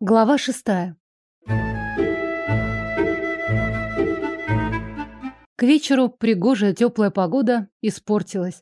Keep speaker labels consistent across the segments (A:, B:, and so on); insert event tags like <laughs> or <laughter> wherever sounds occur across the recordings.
A: Глава шестая. К вечеру пригожая теплая погода испортилась.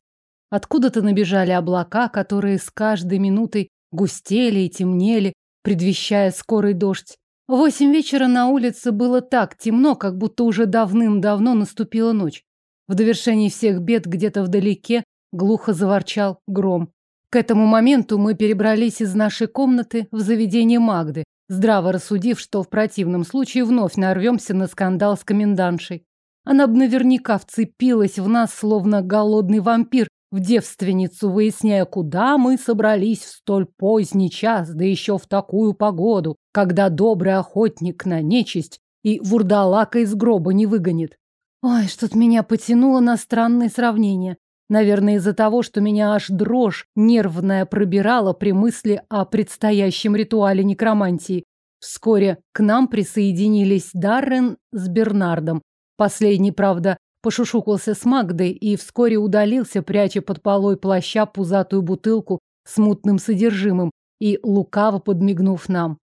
A: Откуда-то набежали облака, которые с каждой минутой густели и темнели, предвещая скорый дождь. Восемь вечера на улице было так темно, как будто уже давным-давно наступила ночь. В довершении всех бед где-то вдалеке глухо заворчал гром. К этому моменту мы перебрались из нашей комнаты в заведение Магды, здраво рассудив, что в противном случае вновь нарвемся на скандал с комендантшей. Она бы наверняка вцепилась в нас, словно голодный вампир, в девственницу, выясняя, куда мы собрались в столь поздний час, да еще в такую погоду, когда добрый охотник на нечисть и вурдалака из гроба не выгонит. Ой, что-то меня потянуло на странные сравнения. Наверное, из-за того, что меня аж дрожь нервная пробирала при мысли о предстоящем ритуале некромантии. Вскоре к нам присоединились Даррен с Бернардом. Последний, правда, пошушукался с Магдой и вскоре удалился, пряча под полой плаща пузатую бутылку с мутным содержимым и лукаво подмигнув нам.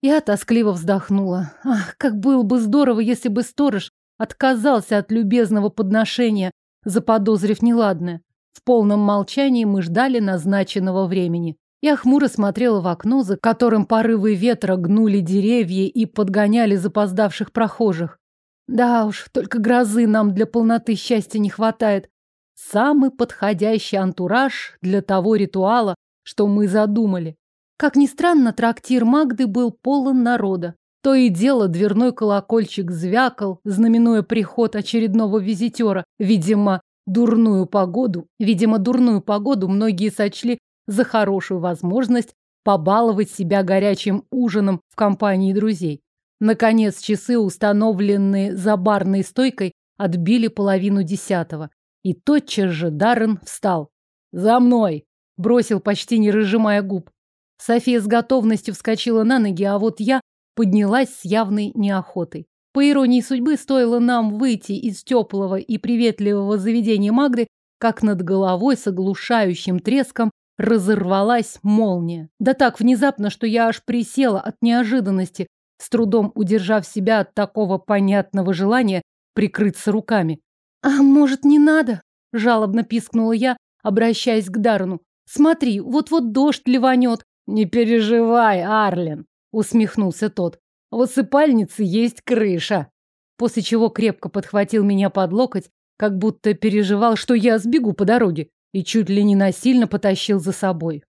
A: Я тоскливо вздохнула. Ах, как было бы здорово, если бы сторож отказался от любезного подношения, заподозрив неладное. В полном молчании мы ждали назначенного времени. Я хмуро смотрела в окно, за которым порывы ветра гнули деревья и подгоняли запоздавших прохожих. Да уж, только грозы нам для полноты счастья не хватает. Самый подходящий антураж для того ритуала, что мы задумали. Как ни странно, трактир Магды был полон народа. То и дело дверной колокольчик звякал, знаменуя приход очередного визитера. Видимо, дурную погоду, видимо, дурную погоду многие сочли за хорошую возможность побаловать себя горячим ужином в компании друзей. Наконец, часы, установленные за барной стойкой, отбили половину десятого. И тотчас же Даррен встал. «За мной!» – бросил, почти не разжимая губ. София с готовностью вскочила на ноги, а вот я поднялась с явной неохотой. По иронии судьбы, стоило нам выйти из теплого и приветливого заведения Магды, как над головой с оглушающим треском разорвалась молния. Да так внезапно, что я аж присела от неожиданности, с трудом удержав себя от такого понятного желания прикрыться руками. «А может, не надо?» – жалобно пискнула я, обращаясь к Дарну. «Смотри, вот-вот дождь ливанет». «Не переживай, Арлен!» Усмехнулся тот. В осыпальнице есть крыша. После чего крепко подхватил меня под локоть, как будто переживал, что я сбегу по дороге, и чуть ли не насильно потащил за собой.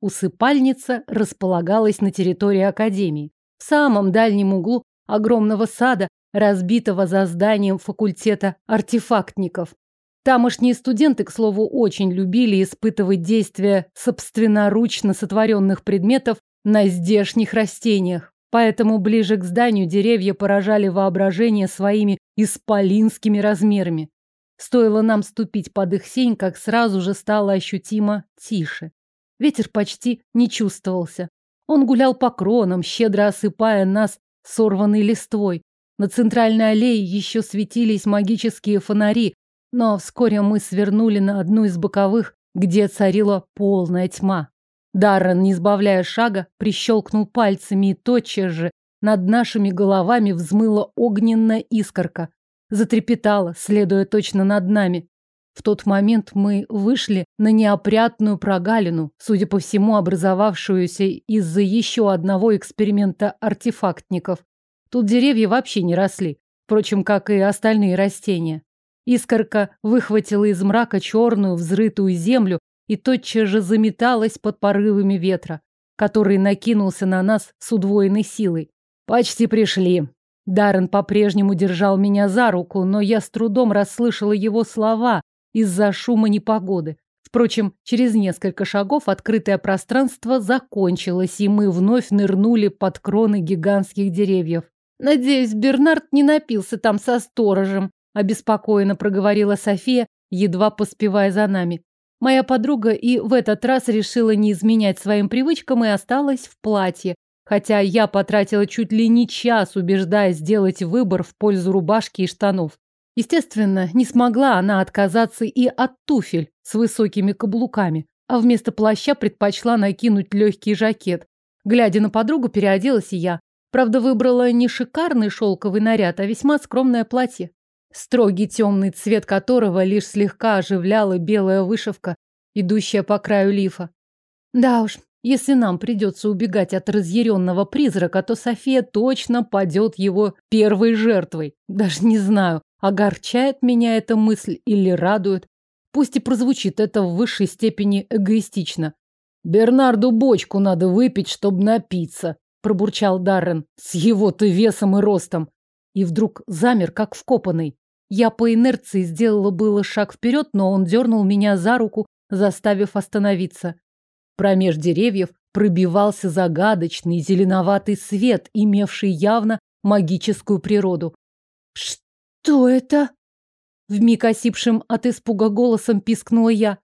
A: Усыпальница располагалась на территории академии, в самом дальнем углу огромного сада, разбитого за зданием факультета артефактников. Тамошние студенты, к слову, очень любили испытывать действия собственноручно сотворенных предметов на здешних растениях. Поэтому ближе к зданию деревья поражали воображение своими исполинскими размерами. Стоило нам ступить под их сень, как сразу же стало ощутимо тише. Ветер почти не чувствовался. Он гулял по кронам, щедро осыпая нас сорванной листвой. На центральной аллее еще светились магические фонари, но вскоре мы свернули на одну из боковых, где царила полная тьма. Даррен, не избавляя шага, прищелкнул пальцами, и тотчас же над нашими головами взмыла огненная искорка. Затрепетала, следуя точно над нами. В тот момент мы вышли на неопрятную прогалину, судя по всему, образовавшуюся из-за еще одного эксперимента артефактников. Тут деревья вообще не росли, впрочем, как и остальные растения. Искорка выхватила из мрака черную взрытую землю и тотчас же заметалась под порывами ветра, который накинулся на нас с удвоенной силой. Почти пришли. Даррен по-прежнему держал меня за руку, но я с трудом расслышала его слова из-за шума непогоды. Впрочем, через несколько шагов открытое пространство закончилось, и мы вновь нырнули под кроны гигантских деревьев. «Надеюсь, Бернард не напился там со сторожем», обеспокоенно проговорила София, едва поспевая за нами. Моя подруга и в этот раз решила не изменять своим привычкам и осталась в платье, хотя я потратила чуть ли не час, убеждая сделать выбор в пользу рубашки и штанов. Естественно, не смогла она отказаться и от туфель с высокими каблуками, а вместо плаща предпочла накинуть легкий жакет. Глядя на подругу, переоделась и я. Правда, выбрала не шикарный шелковый наряд, а весьма скромное платье. Строгий темный цвет которого лишь слегка оживляла белая вышивка, идущая по краю лифа. Да уж, если нам придется убегать от разъяренного призрака, то София точно падет его первой жертвой. Даже не знаю, огорчает меня эта мысль или радует. Пусть и прозвучит это в высшей степени эгоистично. «Бернарду бочку надо выпить, чтобы напиться», – пробурчал Даррен, – «с его-то весом и ростом». И вдруг замер, как вкопанный. Я по инерции сделала было шаг вперед, но он дернул меня за руку, заставив остановиться. Промеж деревьев пробивался загадочный зеленоватый свет, имевший явно магическую природу. «Что это?» Вмиг осипшим от испуга голосом пискнула я.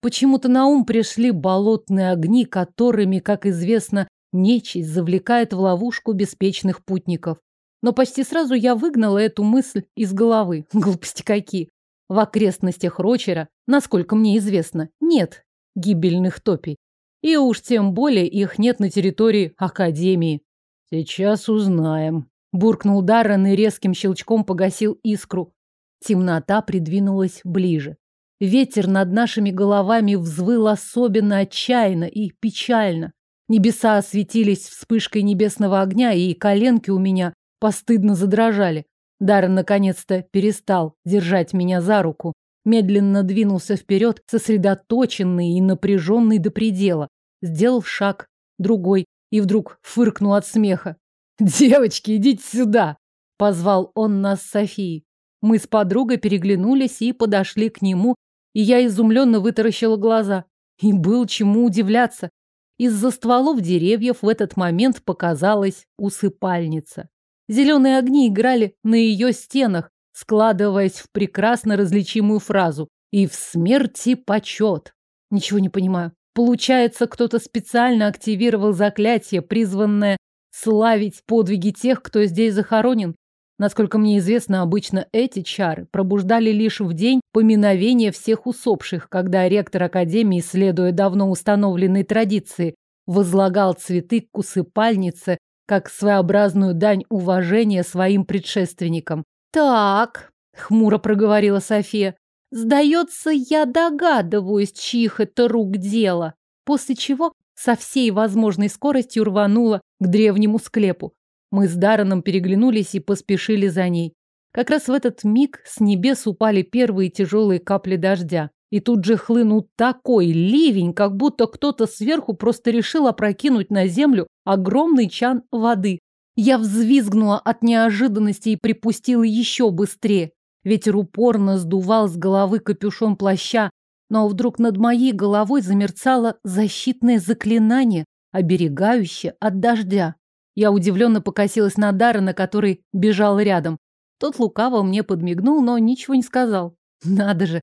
A: Почему-то на ум пришли болотные огни, которыми, как известно, нечисть завлекает в ловушку беспечных путников. Но почти сразу я выгнала эту мысль из головы. <laughs> Глупости какие. В окрестностях Рочера, насколько мне известно, нет гибельных топий. И уж тем более их нет на территории Академии. Сейчас узнаем. Буркнул Даррен и резким щелчком погасил искру. Темнота придвинулась ближе. Ветер над нашими головами взвыл особенно отчаянно и печально. Небеса осветились вспышкой небесного огня, и коленки у меня постыдно задрожали. Даррен наконец-то перестал держать меня за руку, медленно двинулся вперед, сосредоточенный и напряженный до предела. Сделал шаг, другой, и вдруг фыркнул от смеха. «Девочки, идите сюда!» – позвал он нас с Софией. Мы с подругой переглянулись и подошли к нему, и я изумленно вытаращила глаза. И был чему удивляться. Из-за стволов деревьев в этот момент показалась усыпальница. Зеленые огни играли на ее стенах, складываясь в прекрасно различимую фразу «И в смерти почет». Ничего не понимаю. Получается, кто-то специально активировал заклятие, призванное славить подвиги тех, кто здесь захоронен. Насколько мне известно, обычно эти чары пробуждали лишь в день поминовения всех усопших, когда ректор Академии, следуя давно установленной традиции, возлагал цветы к усыпальнице как своеобразную дань уважения своим предшественникам. «Так», — хмуро проговорила София, — «сдается, я догадываюсь, чьих это рук дело». После чего со всей возможной скоростью рванула к древнему склепу. Мы с Дараном переглянулись и поспешили за ней. Как раз в этот миг с небес упали первые тяжелые капли дождя. И тут же хлынул такой ливень, как будто кто-то сверху просто решил опрокинуть на землю огромный чан воды. Я взвизгнула от неожиданности и припустила еще быстрее. Ветер упорно сдувал с головы капюшон плаща, но вдруг над моей головой замерцало защитное заклинание, оберегающее от дождя. Я удивленно покосилась на Даррена, который бежал рядом. Тот лукаво мне подмигнул, но ничего не сказал. Надо же,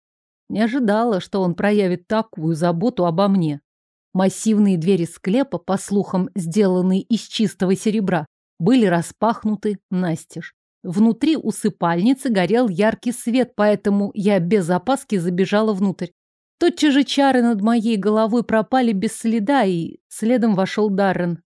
A: не ожидала, что он проявит такую заботу обо мне. Массивные двери склепа, по слухам, сделанные из чистого серебра, были распахнуты настежь. Внутри усыпальницы горел яркий свет, поэтому я без опаски забежала внутрь. Тотчас же чары над моей головой пропали без следа, и следом вошел Даррен.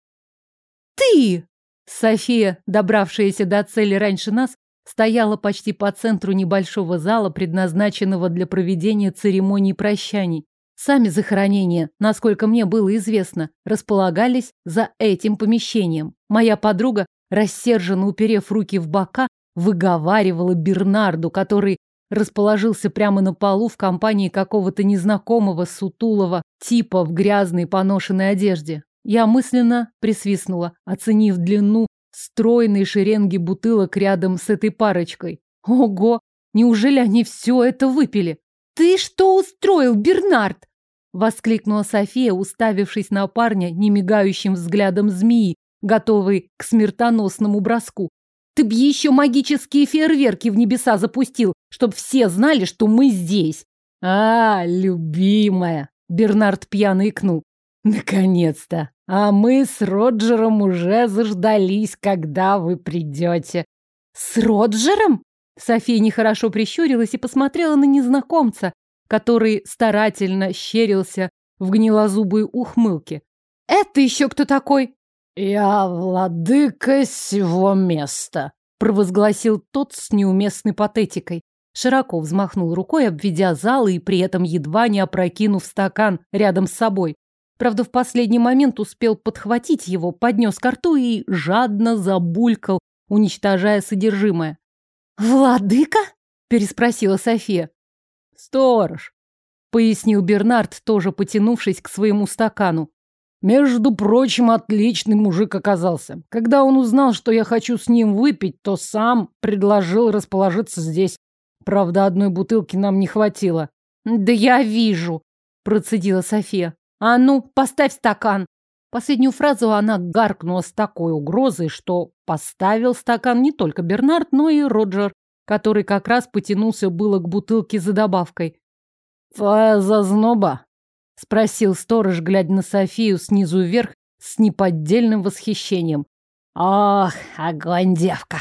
A: «Ты!» София, добравшаяся до цели раньше нас, стояла почти по центру небольшого зала, предназначенного для проведения церемонии прощаний. Сами захоронения, насколько мне было известно, располагались за этим помещением. Моя подруга, рассерженно уперев руки в бока, выговаривала Бернарду, который расположился прямо на полу в компании какого-то незнакомого сутулого типа в грязной поношенной одежде. Я мысленно присвистнула, оценив длину стройной шеренги бутылок рядом с этой парочкой. Ого! Неужели они все это выпили? «Ты что устроил, Бернард?» Воскликнула София, уставившись на парня немигающим взглядом змеи, готовый к смертоносному броску. «Ты б еще магические фейерверки в небеса запустил, чтоб все знали, что мы здесь!» «А, любимая!» Бернард пьяно икнул. «Наконец-то! А мы с Роджером уже заждались, когда вы придете». «С Роджером?» София нехорошо прищурилась и посмотрела на незнакомца, который старательно щерился в гнилозубой ухмылке. «Это еще кто такой?»
B: «Я владыка сего места», — провозгласил тот с неуместной патетикой. Широко взмахнул рукой, обведя зал и при этом едва не опрокинув стакан рядом с собой. Правда, в последний момент успел подхватить его, поднес ко рту и жадно забулькал, уничтожая содержимое.
A: «Владыка?» – переспросила София.
B: «Сторож», – пояснил Бернард, тоже потянувшись к своему стакану. Между прочим, отличный мужик оказался. Когда он узнал, что я хочу с ним выпить, то сам предложил расположиться здесь. Правда, одной бутылки нам не хватило.
A: Да я вижу, процедила София. А ну, поставь стакан. Последнюю фразу она гаркнула с такой угрозой, что поставил стакан не только Бернард, но и Роджер, который как раз потянулся было к бутылке за добавкой.
B: «Твоя зазноба?» — спросил сторож, глядя на Софию снизу вверх с неподдельным восхищением.
A: «Ох, огонь, девка!»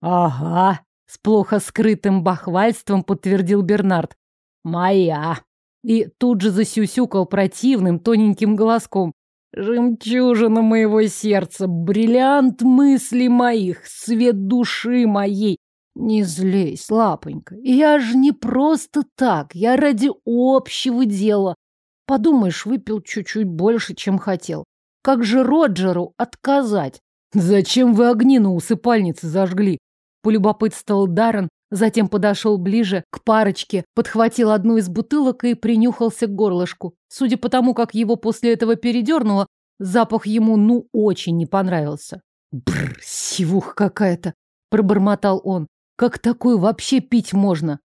B: «Ага», — с плохо скрытым бахвальством подтвердил Бернард. «Моя!» И тут же засюсюкал противным тоненьким голоском. «Жемчужина моего сердца, бриллиант мыслей моих, свет души моей, не злись, лапонька. Я же не просто так, я ради общего дела. Подумаешь, выпил чуть-чуть больше, чем хотел. Как же Роджеру отказать? Зачем вы огни на усыпальнице зажгли? Полюбопытствовал Даррен, затем подошел ближе к парочке, подхватил одну из бутылок и принюхался к горлышку. Судя по тому, как его после этого передернуло, запах ему ну очень не понравился. Бррр, сивух какая-то, пробормотал он. Как такое вообще пить можно?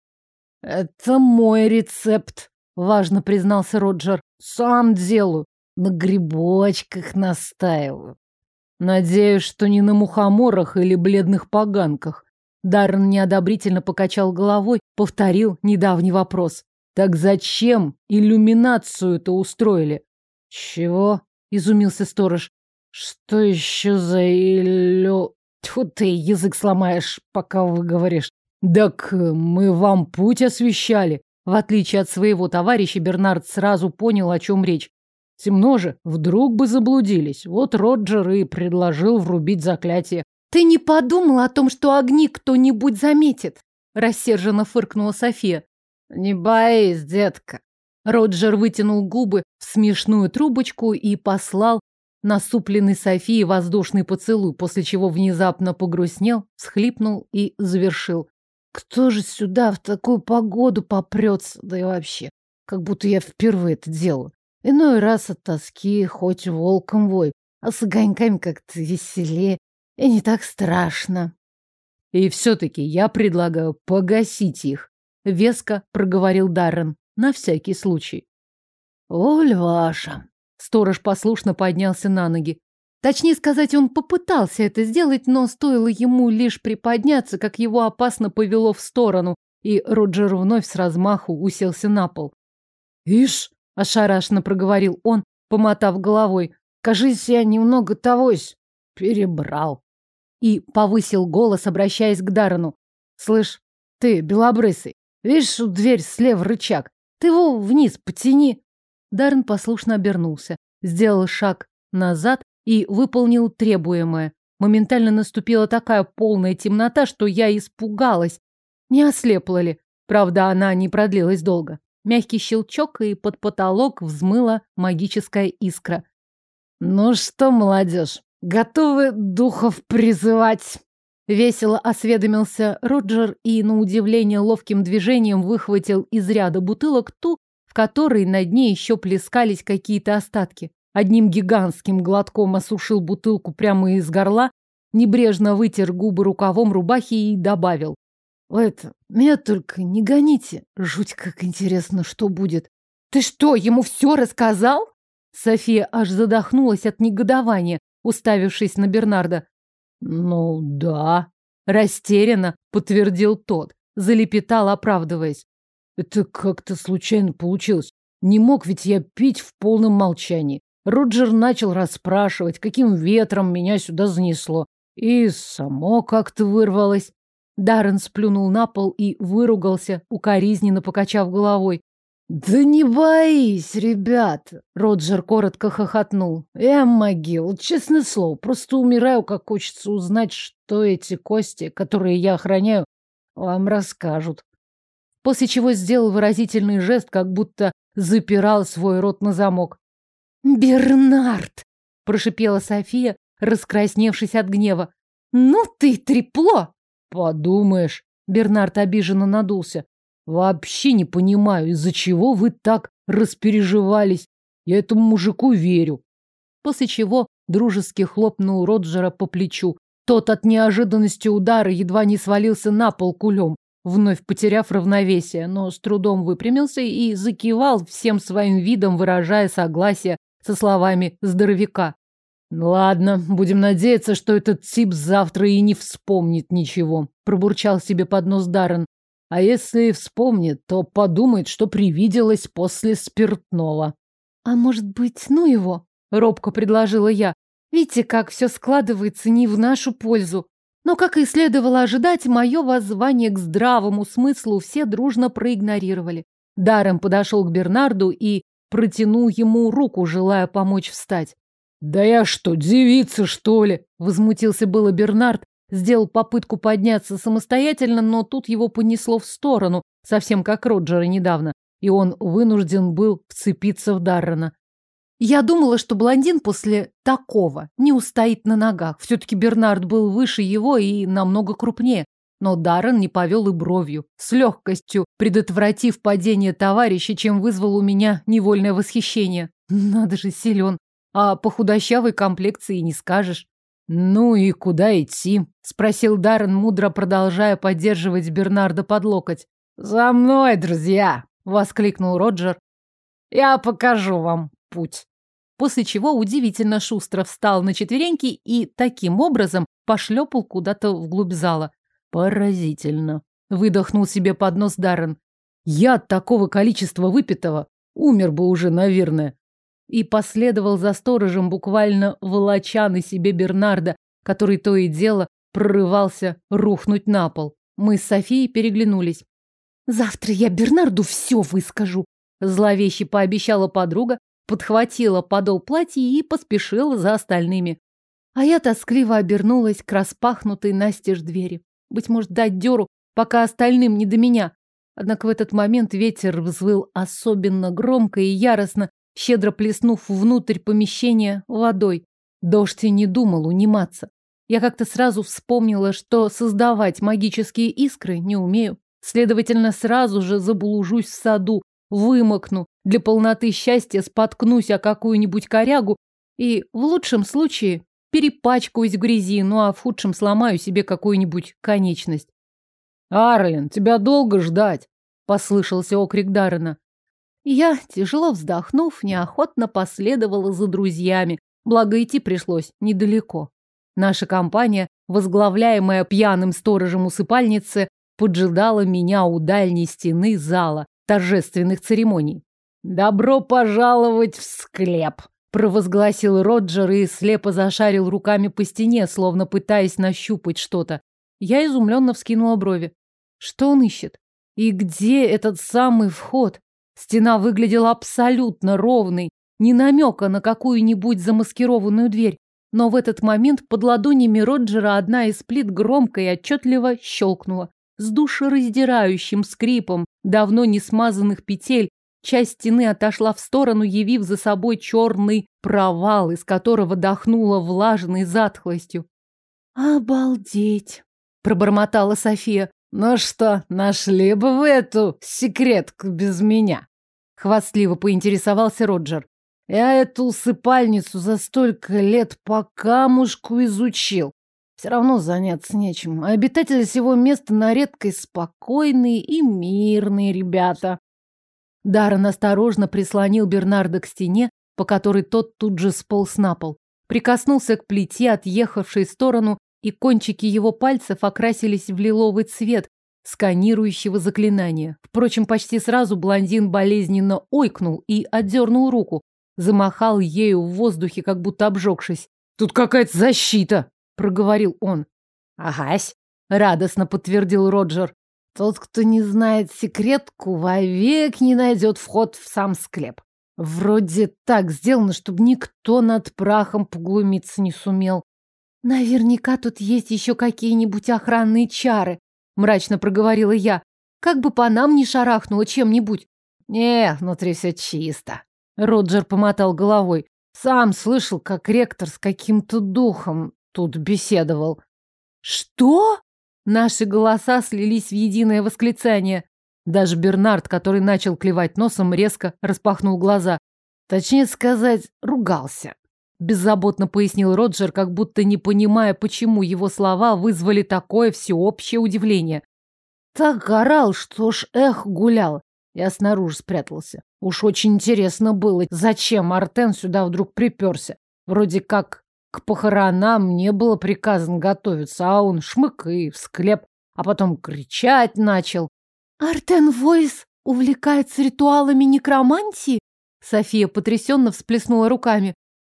B: Это мой рецепт, Важно признался Роджер. Сам делаю. На грибочках настаиваю. Надеюсь, что не на мухоморах или бледных поганках. Даррен неодобрительно покачал головой, повторил недавний вопрос. Так зачем иллюминацию-то устроили? Чего? Изумился сторож. Что еще за иллю... Тьфу ты, язык сломаешь, пока выговоришь. Так мы вам путь освещали. В отличие от своего товарища, Бернард сразу понял, о чем речь. Темно же, вдруг бы заблудились. Вот Роджер и предложил врубить заклятие.
A: «Ты не подумал о том, что огни кто-нибудь заметит?» Рассерженно фыркнула София.
B: «Не боись, детка».
A: Роджер вытянул губы в смешную трубочку и послал насупленный Софии воздушный поцелуй, после чего внезапно погрустнел, всхлипнул и завершил.
B: Кто же сюда в такую погоду попрется? Да и вообще, как будто я впервые это делаю. Иной раз от тоски хоть волком вой, а с огоньками как-то веселее и не так страшно. И все-таки я предлагаю погасить их. Веско проговорил Даррен, на всякий случай. Воль ваша. Сторож послушно поднялся на ноги.
A: Точнее сказать, он попытался это сделать, но стоило ему лишь приподняться, как его опасно повело в сторону, и Роджер вновь с размаху уселся на пол.
B: «Ишь!» – ошарашенно проговорил он, помотав головой. «Кажись, я немного тогось перебрал». И повысил голос, обращаясь к Даррену. «Слышь, ты, белобрысый, видишь, дверь слева рычаг? Ты его вниз потяни».
A: Даррен послушно обернулся, сделал шаг назад и выполнил требуемое. Моментально наступила такая полная темнота, что я испугалась. Не ослепла ли? Правда, она не продлилась долго. Мягкий щелчок, и под потолок взмыла магическая искра.
B: «Ну что, молодежь, готовы духов призывать?»
A: Весело осведомился Роджер и, на удивление, ловким движением выхватил из ряда бутылок ту, в которой на дне еще плескались какие-то остатки одним гигантским глотком осушил бутылку прямо из горла, небрежно вытер губы рукавом рубахи и добавил.
B: «Это, меня только не гоните. Жуть, как интересно, что будет».
A: «Ты что, ему все рассказал?» София аж задохнулась от негодования, уставившись на Бернарда.
B: «Ну, да», —
A: растерянно подтвердил тот, залепетал, оправдываясь.
B: «Это как-то случайно получилось. Не мог ведь я пить в полном молчании. Роджер начал расспрашивать, каким ветром меня сюда занесло. И само как-то вырвалось.
A: Даррен сплюнул на пол и выругался, укоризненно покачав головой.
B: Да не боись, ребят, Роджер коротко хохотнул. Я могил, честное слово, просто умираю, как хочется узнать, что эти кости, которые я охраняю, вам расскажут. После чего сделал выразительный жест, как будто запирал свой рот на замок. «Бернард!» – прошипела София, раскрасневшись от гнева. «Ну ты трепло!» «Подумаешь!» – Бернард обиженно надулся. «Вообще не понимаю, из-за чего вы так распереживались. Я этому мужику верю». После чего дружески хлопнул Роджера по плечу. Тот от неожиданности удара едва не свалился на пол кулем, вновь потеряв равновесие, но с трудом выпрямился и закивал всем своим видом, выражая согласие со словами здоровяка. «Ладно, будем надеяться, что этот тип завтра и не вспомнит ничего», пробурчал себе под нос Даррен. «А если вспомнит, то подумает, что привиделось после спиртного».
A: «А может быть, ну его?» робко предложила я. «Видите, как все складывается не в нашу пользу. Но, как и следовало ожидать, мое воззвание к здравому смыслу все дружно проигнорировали. Даррен подошел к Бернарду и протянул ему руку, желая помочь встать.
B: «Да я что, девица, что ли?»
A: Возмутился было Бернард, сделал попытку подняться самостоятельно, но тут его понесло в сторону, совсем как Роджера недавно, и он вынужден был вцепиться в Даррена. Я думала, что блондин после такого не устоит на ногах. Все-таки Бернард был выше его и намного крупнее. Но Даррен не повел и бровью, с легкостью предотвратив падение товарища, чем вызвал у меня невольное восхищение. Надо же, силен. А по худощавой комплекции не скажешь.
B: «Ну и куда идти?» – спросил Даррен, мудро продолжая поддерживать Бернарда под локоть. «За мной, друзья!» – воскликнул Роджер. «Я покажу вам путь!»
A: После чего удивительно шустро встал на четвереньки и таким образом пошлепал куда-то вглубь зала.
B: Поразительно. Выдохнул себе под нос Даррен. Я от такого количества выпитого умер бы уже, наверное.
A: И последовал за сторожем, буквально волоча на себе Бернарда, который то и дело прорывался рухнуть на пол. Мы с Софией переглянулись. «Завтра я Бернарду все выскажу», – зловеще пообещала подруга, подхватила подол платья и поспешила за остальными. А я тоскливо обернулась к распахнутой настежь двери. Быть может, дать дёру, пока остальным не до меня. Однако в этот момент ветер взвыл особенно громко и яростно, щедро плеснув внутрь помещения водой. Дождь и не думал униматься. Я как-то сразу вспомнила, что создавать магические искры не умею. Следовательно, сразу же заблужусь в саду, вымокну, для полноты счастья споткнусь о какую-нибудь корягу и, в лучшем случае, перепачкаюсь в грязи, ну а в худшем сломаю себе какую-нибудь конечность.
B: «Арлен, тебя долго ждать!» — послышался окрик Даррена.
A: Я, тяжело вздохнув, неохотно последовала за друзьями, благо идти пришлось недалеко. Наша компания, возглавляемая пьяным сторожем усыпальницы, поджидала меня у дальней стены зала торжественных церемоний.
B: «Добро пожаловать в склеп!»
A: провозгласил Роджер и слепо зашарил руками по стене, словно пытаясь нащупать что-то. Я изумленно вскинула брови. Что он ищет? И где этот самый вход? Стена выглядела абсолютно ровной, ни намека на какую-нибудь замаскированную дверь. Но в этот момент под ладонями Роджера одна из плит громко и отчетливо щелкнула. С душераздирающим скрипом давно не смазанных петель Часть стены отошла в сторону, явив за собой черный провал, из которого дохнуло влажной затхлостью. «Обалдеть!» – пробормотала София.
B: «Ну что, нашли бы вы эту секретку без меня?» – хвастливо поинтересовался Роджер. «Я эту усыпальницу за столько лет по камушку изучил. Все равно заняться нечем. А обитатели всего места на редкость спокойные и мирные ребята.
A: Даррен осторожно прислонил Бернарда к стене, по которой тот тут же сполз на пол. Прикоснулся к плите, отъехавшей в сторону, и кончики его пальцев окрасились в лиловый цвет сканирующего заклинания. Впрочем, почти сразу блондин болезненно ойкнул и отдернул руку. Замахал ею в воздухе, как будто обжегшись.
B: «Тут какая-то защита!»
A: — проговорил он.
B: «Агась!»
A: — радостно подтвердил Роджер.
B: Тот, кто не знает секретку, вовек не найдет вход в сам склеп. Вроде так сделано, чтобы никто над прахом поглумиться не сумел.
A: Наверняка тут есть еще какие-нибудь охранные чары, мрачно проговорила я. Как бы по нам не шарахнуло чем-нибудь.
B: Не, внутри все чисто. Роджер помотал головой. Сам слышал, как ректор с каким-то духом тут беседовал.
A: Что? Наши голоса слились в единое восклицание.
B: Даже Бернард, который начал клевать носом, резко распахнул глаза. Точнее сказать, ругался. Беззаботно пояснил Роджер, как будто не понимая, почему его слова вызвали такое всеобщее удивление. Так орал, что ж эх гулял. Я снаружи спрятался. Уж очень интересно было, зачем Артен сюда вдруг приперся. Вроде как к похоронам не было приказано готовиться, а он шмык и в склеп, а потом кричать начал.
A: «Артен Войс увлекается ритуалами некромантии?» София потрясенно всплеснула руками.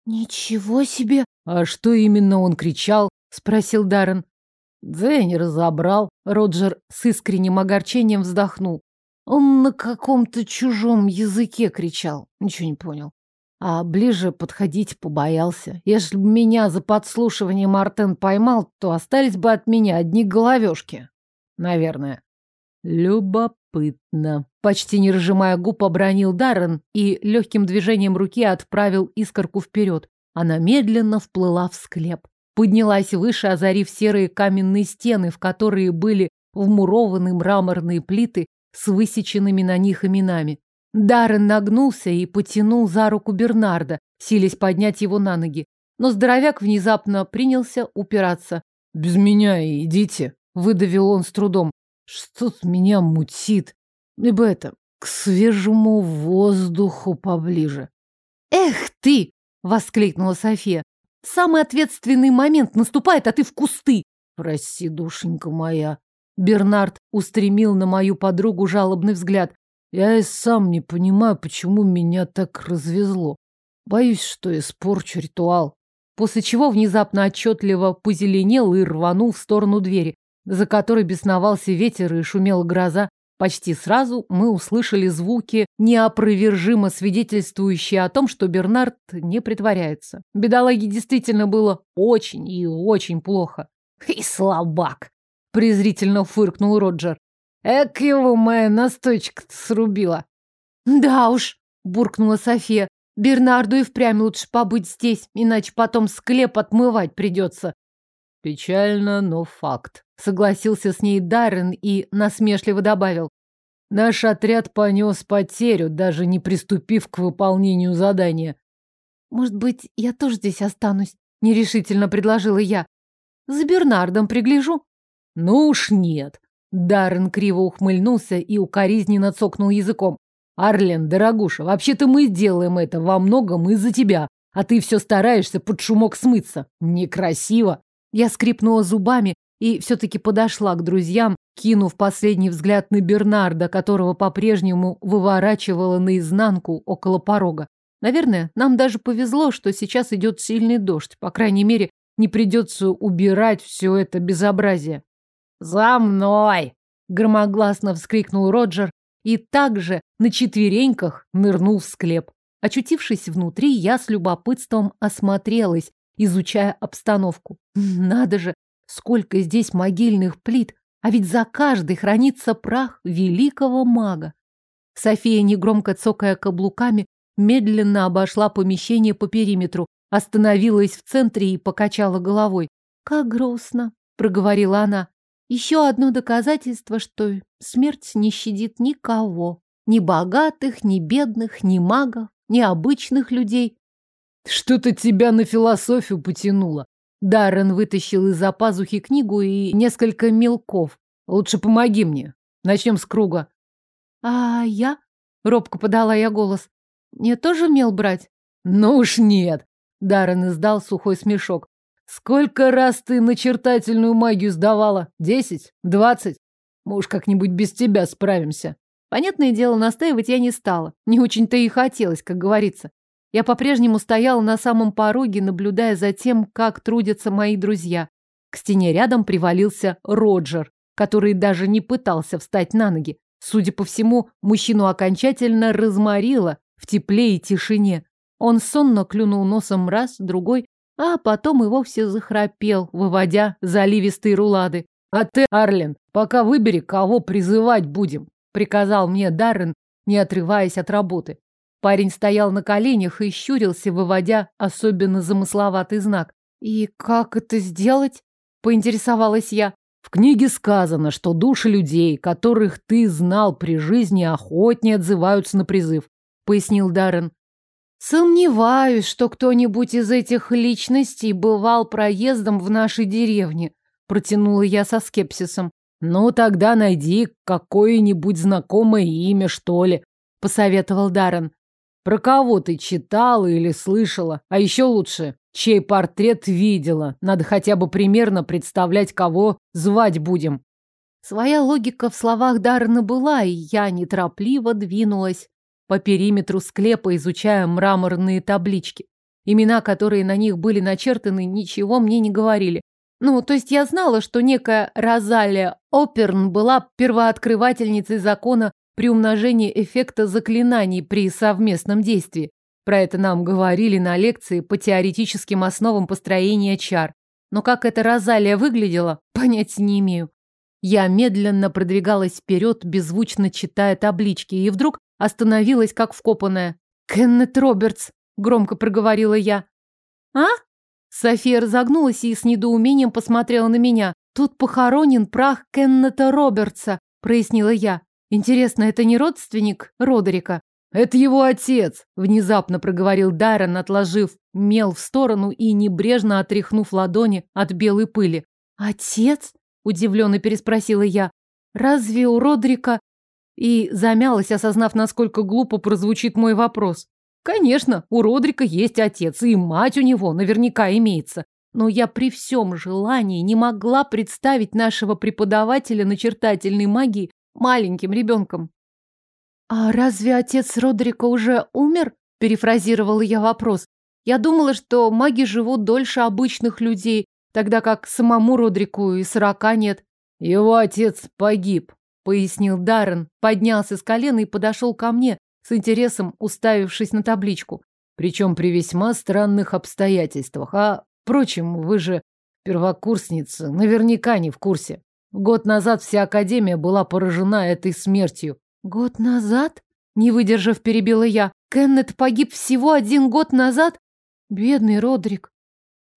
A: «Ничего себе!»
B: «А что именно он кричал?» — спросил Даррен. Да я не разобрал. Роджер с искренним огорчением вздохнул. Он на каком-то чужом языке кричал. Ничего не понял. А ближе подходить побоялся. Если бы меня за подслушивание Мартен поймал, то остались бы от меня одни головешки. Наверное. Любопытно. Почти не разжимая губ, обронил Даррен и легким движением руки отправил искорку вперед. Она медленно вплыла в склеп. Поднялась выше, озарив серые каменные стены, в которые были вмурованы мраморные плиты с высеченными на них именами. Даррен нагнулся и потянул за руку Бернарда, силясь поднять его на ноги. Но здоровяк внезапно принялся упираться. «Без меня идите», — выдавил он с трудом. «Что-то меня мутит. Либо это, к свежему воздуху поближе».
A: «Эх ты!» — воскликнула София. «Самый ответственный момент наступает, а ты в кусты!»
B: «Прости, душенька моя», Бернард устремил на мою подругу жалобный взгляд. Я и сам не понимаю, почему меня так развезло. Боюсь, что испорчу ритуал.
A: После чего внезапно отчетливо позеленел и рванул в сторону двери, за которой бесновался ветер и шумела гроза. Почти сразу мы услышали звуки, неопровержимо свидетельствующие о том, что Бернард не притворяется. Бедолаге действительно было очень и очень плохо.
B: И слабак! презрительно фыркнул Роджер. Эк его моя настойчка срубила.
A: Да уж, буркнула София. Бернарду и впрямь лучше побыть здесь, иначе потом склеп отмывать придется.
B: Печально, но факт. Согласился с ней Даррен и насмешливо добавил. Наш отряд понес потерю, даже не приступив к выполнению задания.
A: Может быть, я тоже здесь останусь? Нерешительно предложила я. За Бернардом пригляжу.
B: Ну уж нет. Даррен криво ухмыльнулся и укоризненно цокнул языком. Арлен, дорогуша, вообще-то мы делаем это во многом из-за тебя, а ты все стараешься под шумок смыться. Некрасиво.
A: Я скрипнула зубами и все-таки подошла к друзьям, кинув последний взгляд на Бернарда, которого по-прежнему выворачивала наизнанку около порога. Наверное, нам даже повезло, что сейчас идет сильный дождь. По крайней мере, не придется убирать все это безобразие.
B: «За мной!» — громогласно вскрикнул Роджер и также на четвереньках нырнул в склеп.
A: Очутившись внутри, я с любопытством осмотрелась, изучая обстановку. Надо же, сколько здесь могильных плит, а ведь за каждой хранится прах великого мага. София, негромко цокая каблуками, медленно обошла помещение по периметру, остановилась в центре и покачала головой. «Как грустно», — проговорила она. Еще одно доказательство, что смерть не щадит никого. Ни богатых, ни бедных, ни магов, ни обычных людей.
B: Что-то тебя на философию потянуло. Даррен вытащил из-за пазухи книгу и несколько мелков. Лучше помоги мне. Начнем с круга.
A: А я? Робко подала я голос. Мне тоже мел брать?
B: Ну уж нет. Даррен издал сухой смешок. Сколько раз ты начертательную магию сдавала? Десять? Двадцать? Мы уж как-нибудь без тебя справимся.
A: Понятное дело, настаивать я не стала. Не очень-то и хотелось, как говорится. Я по-прежнему стояла на самом пороге, наблюдая за тем, как трудятся мои друзья. К стене рядом привалился Роджер.
B: который даже не пытался встать на ноги. Судя по всему, мужчину окончательно разморило в тепле и тишине. Он сонно клюнул носом раз, другой, а потом и вовсе захрапел, выводя заливистые рулады. «А ты, Арлен, пока выбери, кого призывать будем», — приказал мне Даррен, не отрываясь от работы. Парень стоял на коленях и щурился, выводя особенно замысловатый знак. «И как это сделать?» — поинтересовалась я. «В книге сказано, что души людей, которых ты знал при жизни, охотнее отзываются на призыв», — пояснил Даррен. «Сомневаюсь, что кто-нибудь из этих личностей бывал проездом в нашей деревне», — протянула я со скепсисом. «Ну, тогда найди какое-нибудь знакомое имя, что ли», — посоветовал Даррен. Про кого ты читала или слышала? А еще лучше, чей портрет видела. Надо хотя бы примерно представлять, кого звать будем. Своя логика в словах Даррена была, и я неторопливо двинулась по периметру склепа, изучая мраморные таблички. Имена, которые на них были начертаны, ничего мне не говорили. Ну, то есть я знала, что некая Розалия Оперн была первооткрывательницей закона при умножении эффекта заклинаний при совместном действии. Про это нам говорили на лекции по теоретическим основам построения чар. Но как эта Розалия выглядела, <laughs> понятия не имею. Я медленно продвигалась вперед, беззвучно читая таблички, и вдруг остановилась, как вкопанная. «Кеннет Робертс!» — громко проговорила я. «А?» София разогнулась и с недоумением посмотрела на меня. «Тут похоронен прах Кеннета Робертса», — прояснила я. Интересно, это не родственник Родерика? Это его отец, внезапно проговорил Дайрон, отложив мел в сторону и небрежно отряхнув ладони от белой пыли. Отец? удивленно переспросила я. Разве у Родрика и замялась, осознав, насколько глупо прозвучит мой вопрос. Конечно, у Родрика есть отец, и мать у него наверняка имеется. Но я при всем желании не могла представить нашего преподавателя начертательной магии маленьким ребенком. «А разве отец Родрика уже умер?» – перефразировала я вопрос. «Я думала, что маги живут дольше обычных людей, тогда как самому Родрику и сорока нет». «Его отец погиб», – пояснил Даррен, поднялся с колена и подошел ко мне, с интересом уставившись на табличку. Причем при весьма странных обстоятельствах. А, впрочем, вы же первокурсница, наверняка не в курсе. Год назад вся Академия была поражена этой смертью. Год назад? Не выдержав, перебила я. Кеннет погиб всего один год назад? Бедный Родрик.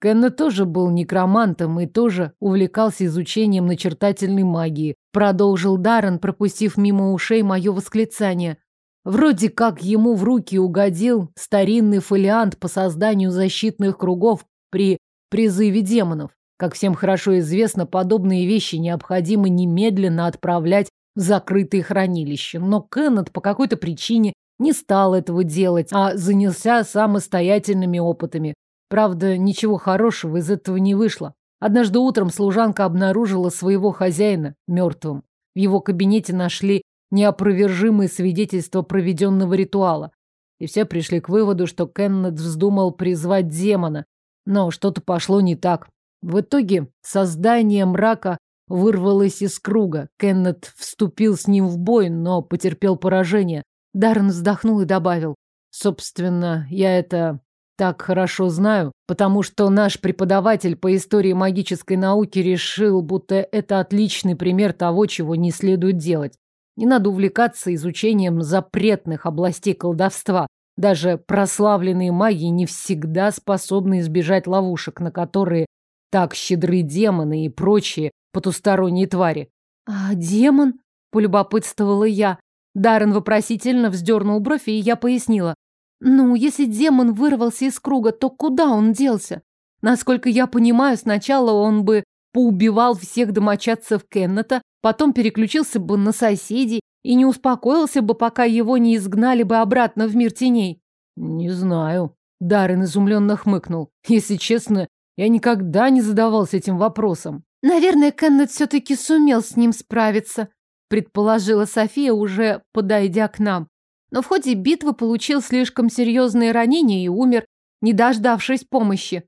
B: Кеннет тоже был некромантом и тоже увлекался изучением начертательной магии. Продолжил Даррен, пропустив мимо ушей мое восклицание. Вроде как ему в руки угодил старинный фолиант по созданию защитных кругов при призыве демонов. Как всем хорошо известно, подобные вещи необходимо немедленно отправлять в закрытые хранилища. Но Кеннет по какой-то причине не стал этого делать, а занялся самостоятельными опытами. Правда, ничего хорошего из этого не вышло. Однажды утром служанка обнаружила своего хозяина мертвым. В его кабинете нашли неопровержимые свидетельства проведенного ритуала. И все пришли к выводу, что Кеннет вздумал призвать демона. Но что-то пошло не так. В итоге создание мрака вырвалось из круга. Кеннет вступил с ним в бой, но потерпел поражение. Даррен вздохнул и добавил. Собственно, я это так хорошо знаю, потому что наш преподаватель по истории магической науки решил, будто это отличный пример того, чего не следует делать. Не надо увлекаться изучением запретных областей колдовства. Даже прославленные маги не всегда способны избежать ловушек, на которые так щедры демоны и прочие потусторонние твари. А демон? Полюбопытствовала я. Даррен вопросительно вздернул бровь, и я пояснила. Ну, если демон вырвался из круга, то куда он делся? Насколько я понимаю, сначала он бы поубивал всех домочадцев Кеннета, потом переключился бы на соседей и не успокоился бы, пока его не изгнали бы обратно в мир теней. Не знаю. Даррен изумленно хмыкнул. Если честно, я никогда не задавался этим вопросом. Наверное, Кеннет все-таки сумел с ним справиться, предположила София, уже подойдя к нам. Но в ходе битвы получил слишком серьезные ранения и умер, не дождавшись помощи.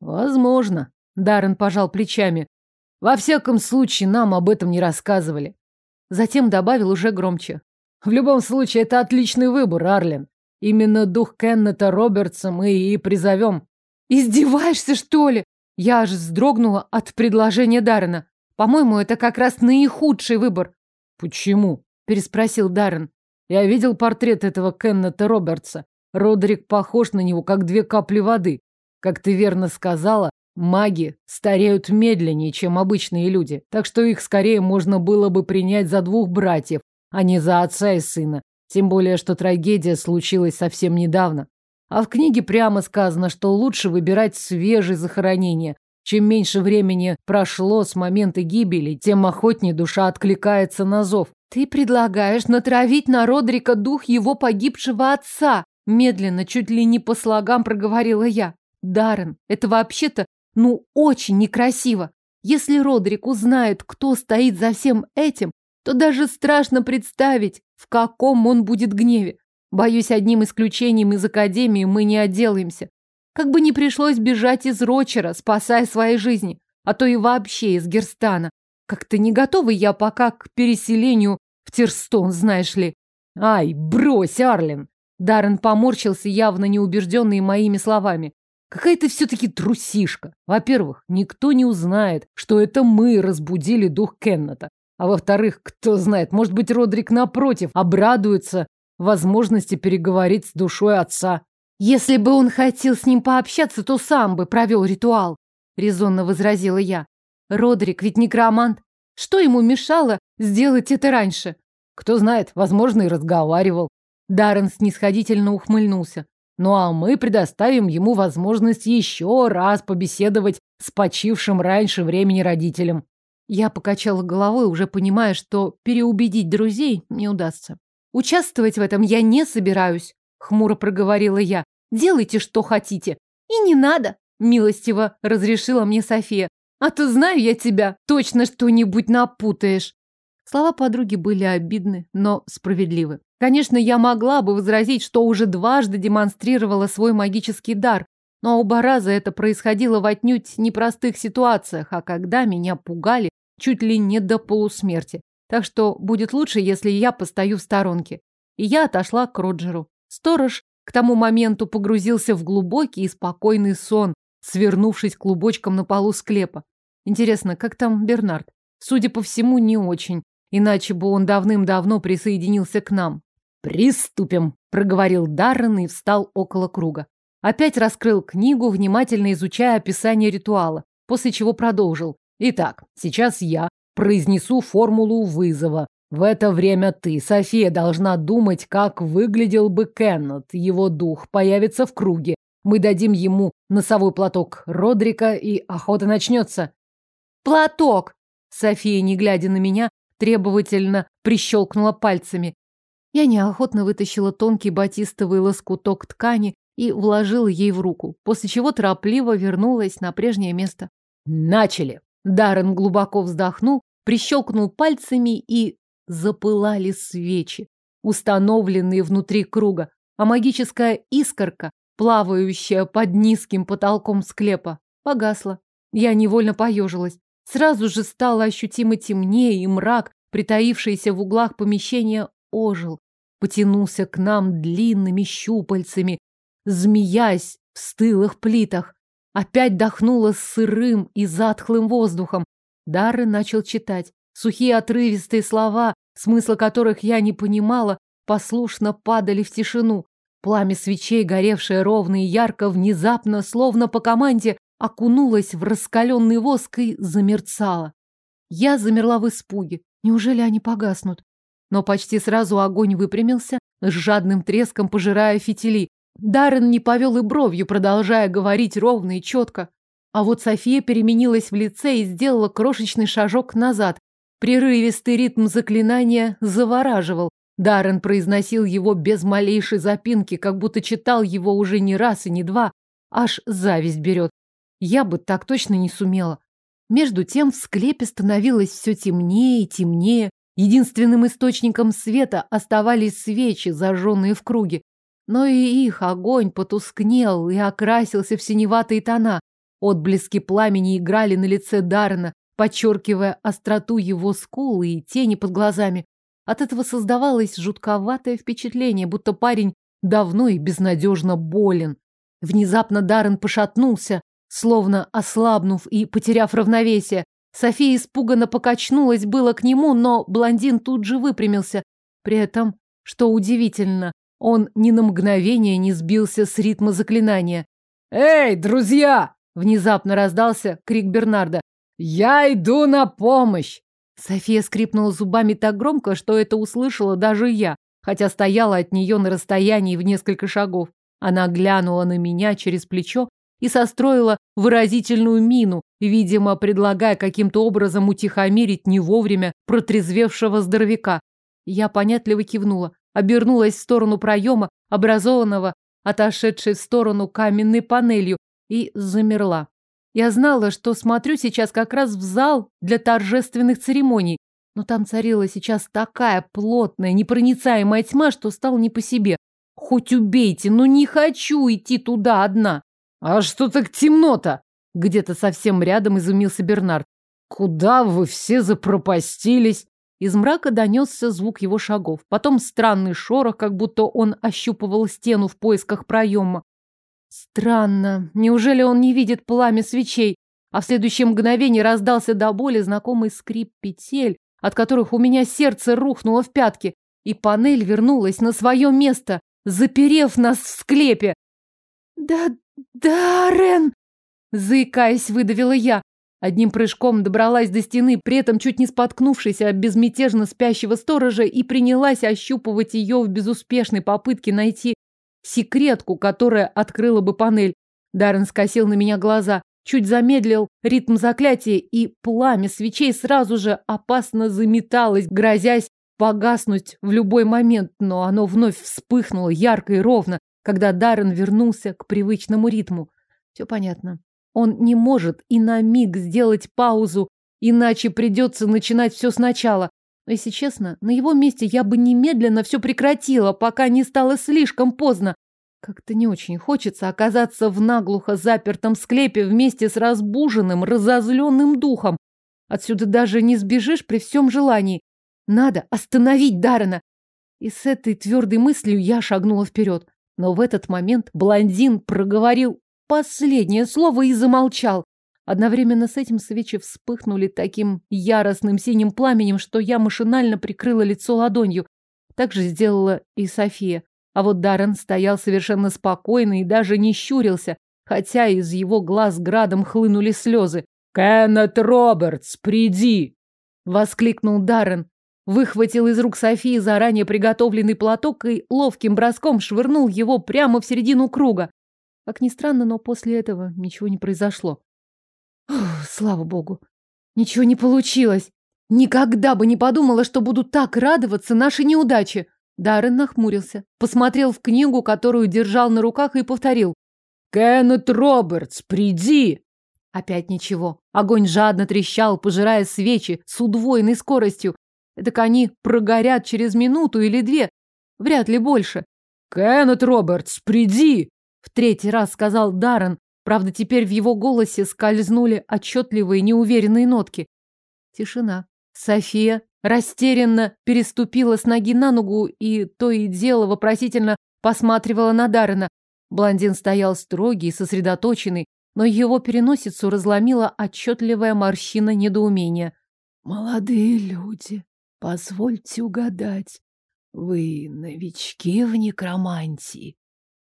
B: Возможно. Даррен пожал плечами. Во всяком случае, нам об этом не рассказывали.
A: Затем добавил уже громче.
B: В любом случае, это отличный выбор, Арлен. Именно дух Кеннета Робертса мы и призовем.
A: Издеваешься, что ли? Я аж вздрогнула от предложения Даррена. По-моему, это как раз наихудший выбор.
B: Почему? Переспросил Даррен. Я видел портрет этого Кеннета Робертса. Родерик похож на него, как две капли воды. Как ты верно сказала, маги стареют медленнее, чем обычные люди, так что их скорее можно было бы принять за двух братьев, а не за отца и сына. Тем более, что трагедия случилась совсем недавно. А в книге прямо сказано, что лучше выбирать свежие захоронения. Чем меньше времени прошло с момента гибели, тем охотнее душа откликается на зов.
A: Ты предлагаешь натравить на Родрика дух его погибшего отца, медленно, чуть ли не по слогам проговорила я. Даррен, это вообще-то, ну, очень некрасиво. Если Родрик узнает, кто стоит за всем этим, то даже страшно представить, в каком он будет гневе. Боюсь, одним исключением из Академии мы не отделаемся. Как бы не пришлось бежать из Рочера, спасая свои жизни, а то и вообще из Герстана. Как-то не готова я пока к переселению в Тирстон, знаешь ли.
B: Ай, брось, Арлин!
A: Даррен поморщился, явно неубежденный моими словами.
B: Какая ты все-таки трусишка. Во-первых, никто не узнает, что это мы разбудили дух Кеннета. А во-вторых, кто знает, может быть, Родрик напротив обрадуется возможности переговорить с душой отца.
A: Если бы он хотел с ним пообщаться, то сам бы провел ритуал, резонно возразила я. Родрик ведь некромант. Что ему мешало сделать это раньше?
B: Кто знает, возможно, и разговаривал.
A: Даррен снисходительно ухмыльнулся.
B: Ну а мы предоставим ему возможность еще раз побеседовать с почившим раньше времени родителем.
A: Я покачала головой, уже понимая, что переубедить друзей не удастся. Участвовать в этом я не собираюсь, хмуро проговорила я. Делайте, что хотите. И не надо, милостиво разрешила мне София. А то знаю я тебя, точно что-нибудь напутаешь. Слова подруги были обидны, но справедливы. Конечно, я могла бы возразить, что уже дважды демонстрировала свой магический дар, но оба раза это происходило в отнюдь непростых ситуациях, а когда меня пугали чуть ли не до полусмерти. Так что будет лучше, если я постою в сторонке. И я отошла к Роджеру. Сторож к тому моменту погрузился в глубокий и спокойный сон, свернувшись клубочком на полу склепа. Интересно, как там Бернард? Судя по всему, не очень. Иначе бы он давным-давно присоединился к нам.
B: «Приступим», — проговорил Даррен и встал около круга. Опять раскрыл книгу, внимательно изучая описание ритуала, после чего продолжил. Итак, сейчас я произнесу формулу вызова. В это время ты, София, должна думать, как выглядел бы Кеннет. Его дух появится в круге. Мы дадим ему носовой платок Родрика, и охота начнется.
A: Платок! София, не глядя на меня, требовательно прищелкнула пальцами. Я неохотно вытащила тонкий батистовый лоскуток ткани и вложила ей в руку, после чего торопливо вернулась на прежнее место.
B: Начали!
A: Даррен глубоко вздохнул, прищелкнул пальцами и запылали свечи, установленные внутри круга, а магическая искорка, плавающая под низким потолком склепа, погасла. Я невольно поежилась. Сразу же стало ощутимо темнее, и мрак, притаившийся в углах помещения, ожил, потянулся к нам длинными щупальцами, змеясь в стылых плитах. Опять дохнуло сырым и затхлым воздухом. Дары начал читать. Сухие отрывистые слова, смысла которых я не понимала, послушно падали в тишину. Пламя свечей, горевшее ровно и ярко, внезапно, словно по команде, окунулось в раскаленный воск и замерцало. Я замерла в испуге. Неужели они погаснут? Но почти сразу огонь выпрямился, с жадным треском пожирая фитили. Даррен не повел и бровью, продолжая говорить ровно и четко. А вот София переменилась в лице и сделала крошечный шажок назад. Прерывистый ритм заклинания завораживал. Даррен произносил его без малейшей запинки, как будто читал его уже не раз и не два. Аж зависть берет. Я бы так точно не сумела. Между тем в склепе становилось все темнее и темнее. Единственным источником света оставались свечи, зажженные в круге но и их огонь потускнел и окрасился в синеватые тона. Отблески пламени играли на лице Дарна, подчеркивая остроту его скулы и тени под глазами. От этого создавалось жутковатое впечатление, будто парень давно и безнадежно болен. Внезапно Даррен пошатнулся, словно ослабнув и потеряв равновесие. София испуганно покачнулась было к нему, но блондин тут же выпрямился. При этом, что удивительно, он ни на мгновение не сбился с ритма заклинания.
B: «Эй, друзья!»
A: — внезапно раздался крик Бернарда.
B: «Я иду на помощь!»
A: София скрипнула зубами так громко, что это услышала даже я, хотя стояла от нее на расстоянии в несколько шагов. Она глянула на меня через плечо и состроила выразительную мину, видимо, предлагая каким-то образом утихомирить не вовремя протрезвевшего здоровяка. Я понятливо кивнула, обернулась в сторону проема, образованного, отошедшей в сторону каменной панелью, и замерла. Я знала, что смотрю сейчас как раз в зал для торжественных церемоний, но там царила сейчас такая плотная, непроницаемая тьма, что стало не по себе. Хоть убейте, но не хочу идти туда одна.
B: А что так темно-то?
A: Где-то совсем рядом изумился Бернард.
B: Куда вы все запропастились?
A: Из мрака донесся звук его шагов. Потом странный шорох, как будто он ощупывал стену в поисках проема. Странно. Неужели он не видит пламя свечей? А в следующее мгновение раздался до боли знакомый скрип петель, от которых у меня сердце рухнуло в пятки, и панель вернулась на свое место, заперев нас в склепе. «Да, да, Рен!» Заикаясь, выдавила я. Одним прыжком добралась до стены, при этом чуть не споткнувшись от безмятежно спящего сторожа и принялась ощупывать ее в безуспешной попытке найти секретку, которая открыла бы панель. Даррен скосил на меня глаза, чуть замедлил ритм заклятия, и пламя свечей сразу же опасно заметалось, грозясь погаснуть в любой момент, но оно вновь вспыхнуло ярко и ровно, когда Даррен вернулся к привычному ритму. Все понятно. Он не может и на миг сделать паузу, иначе придется начинать все сначала. Если честно, на его месте я бы немедленно все прекратила, пока не стало слишком поздно. Как-то не очень хочется оказаться в наглухо запертом склепе вместе с разбуженным, разозленным духом. Отсюда даже не сбежишь при всем желании. Надо остановить Даррена. И с этой твердой мыслью я шагнула вперед. Но в этот момент блондин проговорил последнее слово и замолчал. Одновременно с этим свечи вспыхнули таким яростным синим пламенем, что я машинально прикрыла лицо ладонью. Так же сделала и София. А вот Даррен стоял совершенно спокойно и даже не щурился, хотя из его глаз градом хлынули слезы.
B: «Кеннет Робертс, приди!»
A: — воскликнул Даррен. Выхватил из рук Софии заранее приготовленный платок и ловким броском швырнул его прямо в середину круга. Как ни странно, но после этого ничего не произошло. Слава богу. Ничего не получилось. Никогда бы не подумала, что буду так радоваться нашей неудаче. Даррен нахмурился, посмотрел в книгу, которую держал на руках, и повторил.
B: «Кеннет Робертс, приди!»
A: Опять ничего. Огонь жадно трещал, пожирая свечи с удвоенной скоростью. Так они прогорят через минуту или две. Вряд ли больше.
B: «Кеннет Робертс, приди!»
A: В третий раз сказал Даррен, Правда, теперь в его голосе скользнули отчетливые неуверенные нотки. Тишина. София растерянно переступила с ноги на ногу и то и дело вопросительно посматривала на Даррена. Блондин стоял строгий, сосредоточенный, но его переносицу разломила отчетливая морщина недоумения.
C: «Молодые люди, позвольте угадать, вы новички в некромантии?»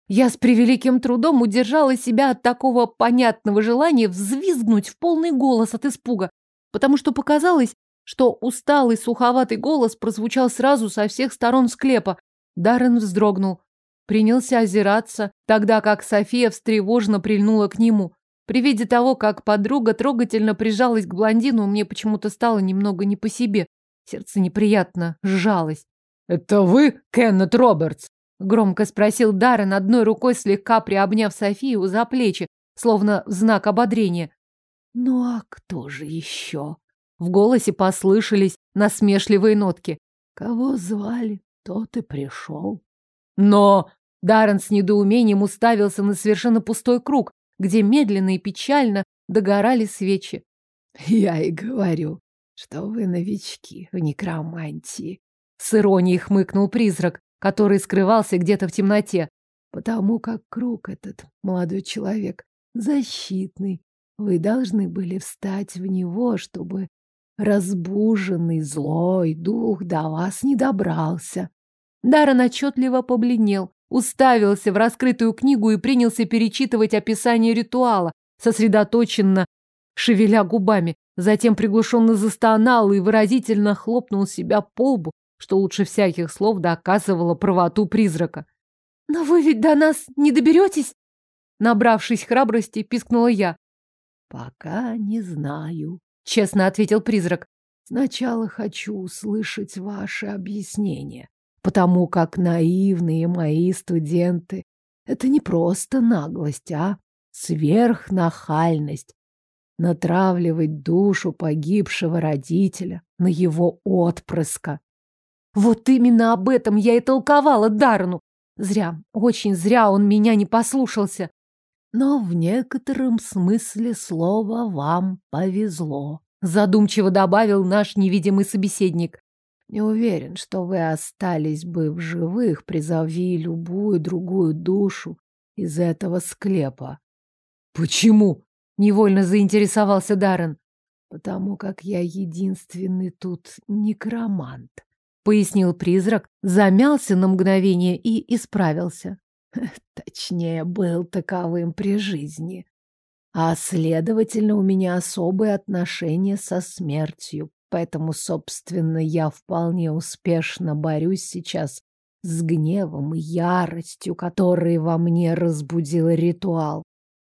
A: Я с превеликим трудом удержала себя от такого понятного желания взвизгнуть в полный голос от испуга, потому что показалось, что усталый суховатый голос прозвучал сразу со всех сторон склепа. Даррен вздрогнул, принялся озираться, тогда как София встревоженно прильнула к нему. При виде того, как подруга трогательно прижалась к блондину, мне почему-то стало немного не по себе. Сердце неприятно сжалось.
B: «Это вы, Кеннет Робертс?»
A: Громко спросил Даррен, одной рукой слегка приобняв Софию за плечи, словно в знак ободрения.
C: «Ну а кто же еще?»
A: В голосе послышались насмешливые нотки.
C: «Кого звали, тот и пришел».
B: «Но...»
A: Даррен с недоумением уставился на совершенно пустой круг, где медленно и печально догорали свечи.
C: Я и говорю, что вы новички в некромантии.
B: С иронией хмыкнул призрак, который скрывался где-то в темноте.
C: Потому как круг этот, молодой человек, защитный. Вы должны были встать в него, чтобы разбуженный злой дух до вас не добрался.
B: Даррен отчетливо побледнел, уставился в раскрытую книгу и принялся перечитывать описание ритуала, сосредоточенно шевеля губами. Затем приглушенно застонал и выразительно хлопнул себя по лбу, что лучше всяких слов доказывало правоту призрака. «Но вы ведь до нас не доберетесь?» Набравшись храбрости, пискнула я.
C: «Пока не знаю», —
B: честно ответил призрак.
C: «Сначала хочу услышать ваши объяснения, потому как наивные мои студенты — это не просто наглость, а сверхнахальность натравливать душу погибшего родителя на его отпрыска.
B: Вот именно об этом я и толковала Дарну. Зря, очень зря он меня не послушался.
C: Но в некотором смысле слова вам повезло,
B: задумчиво добавил наш невидимый собеседник.
C: Не уверен, что вы остались бы в живых, призови любую другую душу из этого склепа.
B: Почему? Невольно заинтересовался Даррен.
C: Потому как я единственный тут некромант,
B: пояснил призрак, замялся на мгновение и исправился. <laughs>
C: Точнее, был таковым при жизни. А, следовательно, у меня особые отношения со смертью. Поэтому, собственно, я вполне успешно борюсь сейчас с гневом и яростью, которые во мне разбудил ритуал.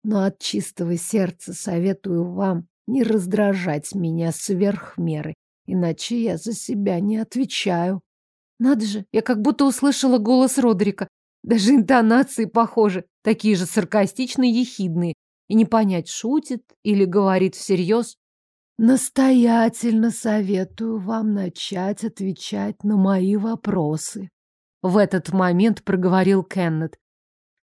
C: Но от чистого сердца советую вам не раздражать меня сверх меры, иначе я за себя не отвечаю.
B: Надо же, я как будто услышала голос Родрика. Даже интонации похожи, такие же саркастичные, ехидные. И не понять, шутит или говорит всерьез.
C: Настоятельно советую вам начать отвечать на мои вопросы.
B: В этот момент проговорил Кеннет.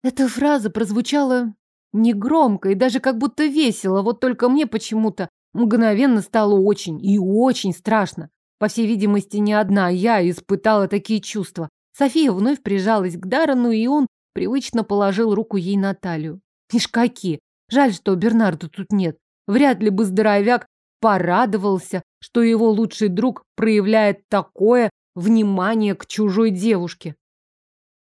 B: Эта фраза прозвучала Негромко и даже как будто весело, вот только мне почему-то мгновенно стало очень и очень страшно. По всей видимости, не одна я испытала такие чувства. София вновь прижалась к Дарану, и он привычно положил руку ей на талию. Ишь какие! Жаль, что Бернарда тут нет. Вряд ли бы здоровяк порадовался, что его лучший друг проявляет такое внимание к чужой девушке.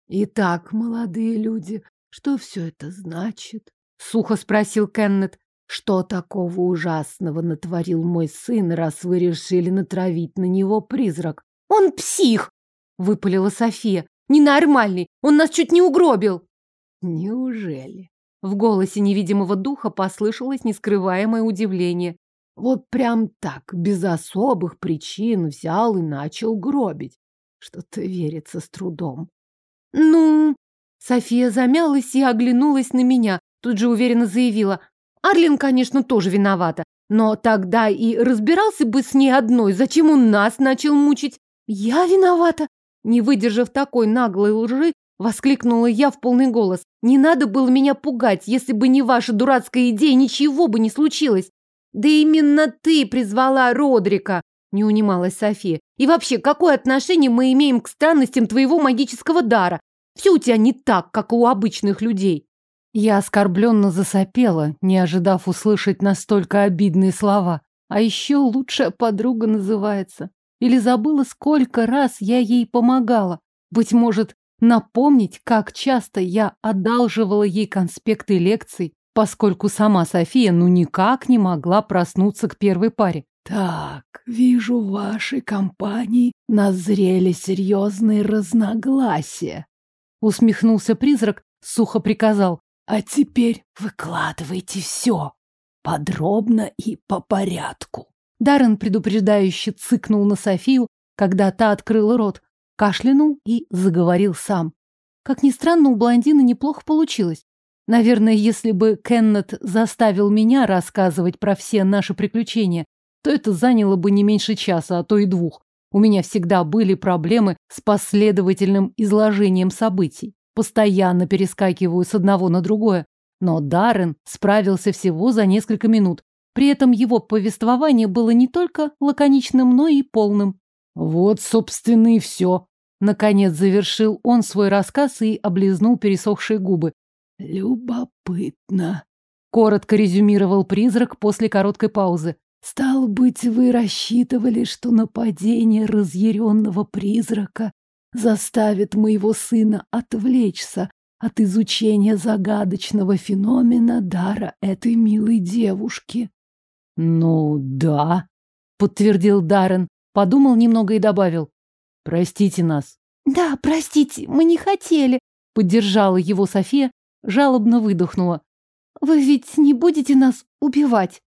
C: Итак, молодые люди, что все это значит?
B: Сухо спросил Кеннет.
C: Что такого ужасного натворил мой сын, раз вы решили натравить на него призрак?
B: Он псих! Выпалила София. Ненормальный! Он нас чуть не угробил!
C: Неужели?
B: В голосе невидимого духа послышалось нескрываемое удивление.
C: Вот прям так, без особых причин, взял и начал гробить. Что-то верится с трудом.
B: Ну, София замялась и оглянулась на меня, тут же уверенно заявила. Арлин, конечно, тоже виновата, но тогда и разбирался бы с ней одной, зачем он нас начал мучить. Я виновата? Не выдержав такой наглой лжи, воскликнула я в полный голос. Не надо было меня пугать, если бы не ваша дурацкая идея, ничего бы не случилось. Да именно ты призвала Родрика, не унималась София. И вообще, какое отношение мы имеем к странностям твоего магического дара? Все у тебя не так, как у обычных людей. Я оскорбленно засопела, не ожидав услышать настолько обидные слова. А еще лучшая подруга называется. Или забыла, сколько раз я ей помогала. Быть может, напомнить, как часто я одалживала ей конспекты лекций, поскольку сама София ну никак не могла проснуться к первой паре.
C: Так, вижу, в вашей компании назрели серьезные разногласия.
B: Усмехнулся призрак, сухо приказал.
C: А теперь выкладывайте все. Подробно и по порядку.
B: Даррен предупреждающе цыкнул на Софию, когда та открыла рот, кашлянул и заговорил сам. Как ни странно, у блондина неплохо получилось. Наверное, если бы Кеннет заставил меня рассказывать про все наши приключения, то это заняло бы не меньше часа, а то и двух. У меня всегда были проблемы с последовательным изложением событий. Постоянно перескакиваю с одного на другое. Но Даррен справился всего за несколько минут.
A: При этом его повествование было не только лаконичным, но и полным.
B: Вот, собственно, и все. Наконец завершил он свой рассказ и облизнул пересохшие губы.
C: Любопытно.
B: Коротко резюмировал призрак после короткой паузы.
C: Стал быть, вы рассчитывали, что нападение разъяренного призрака заставит моего сына отвлечься от изучения загадочного феномена дара этой милой девушки.
B: Ну да, подтвердил Даррен, подумал немного и добавил: Простите нас.
A: Да, простите, мы не хотели, поддержала его София, жалобно выдохнула. Вы ведь не будете нас убивать?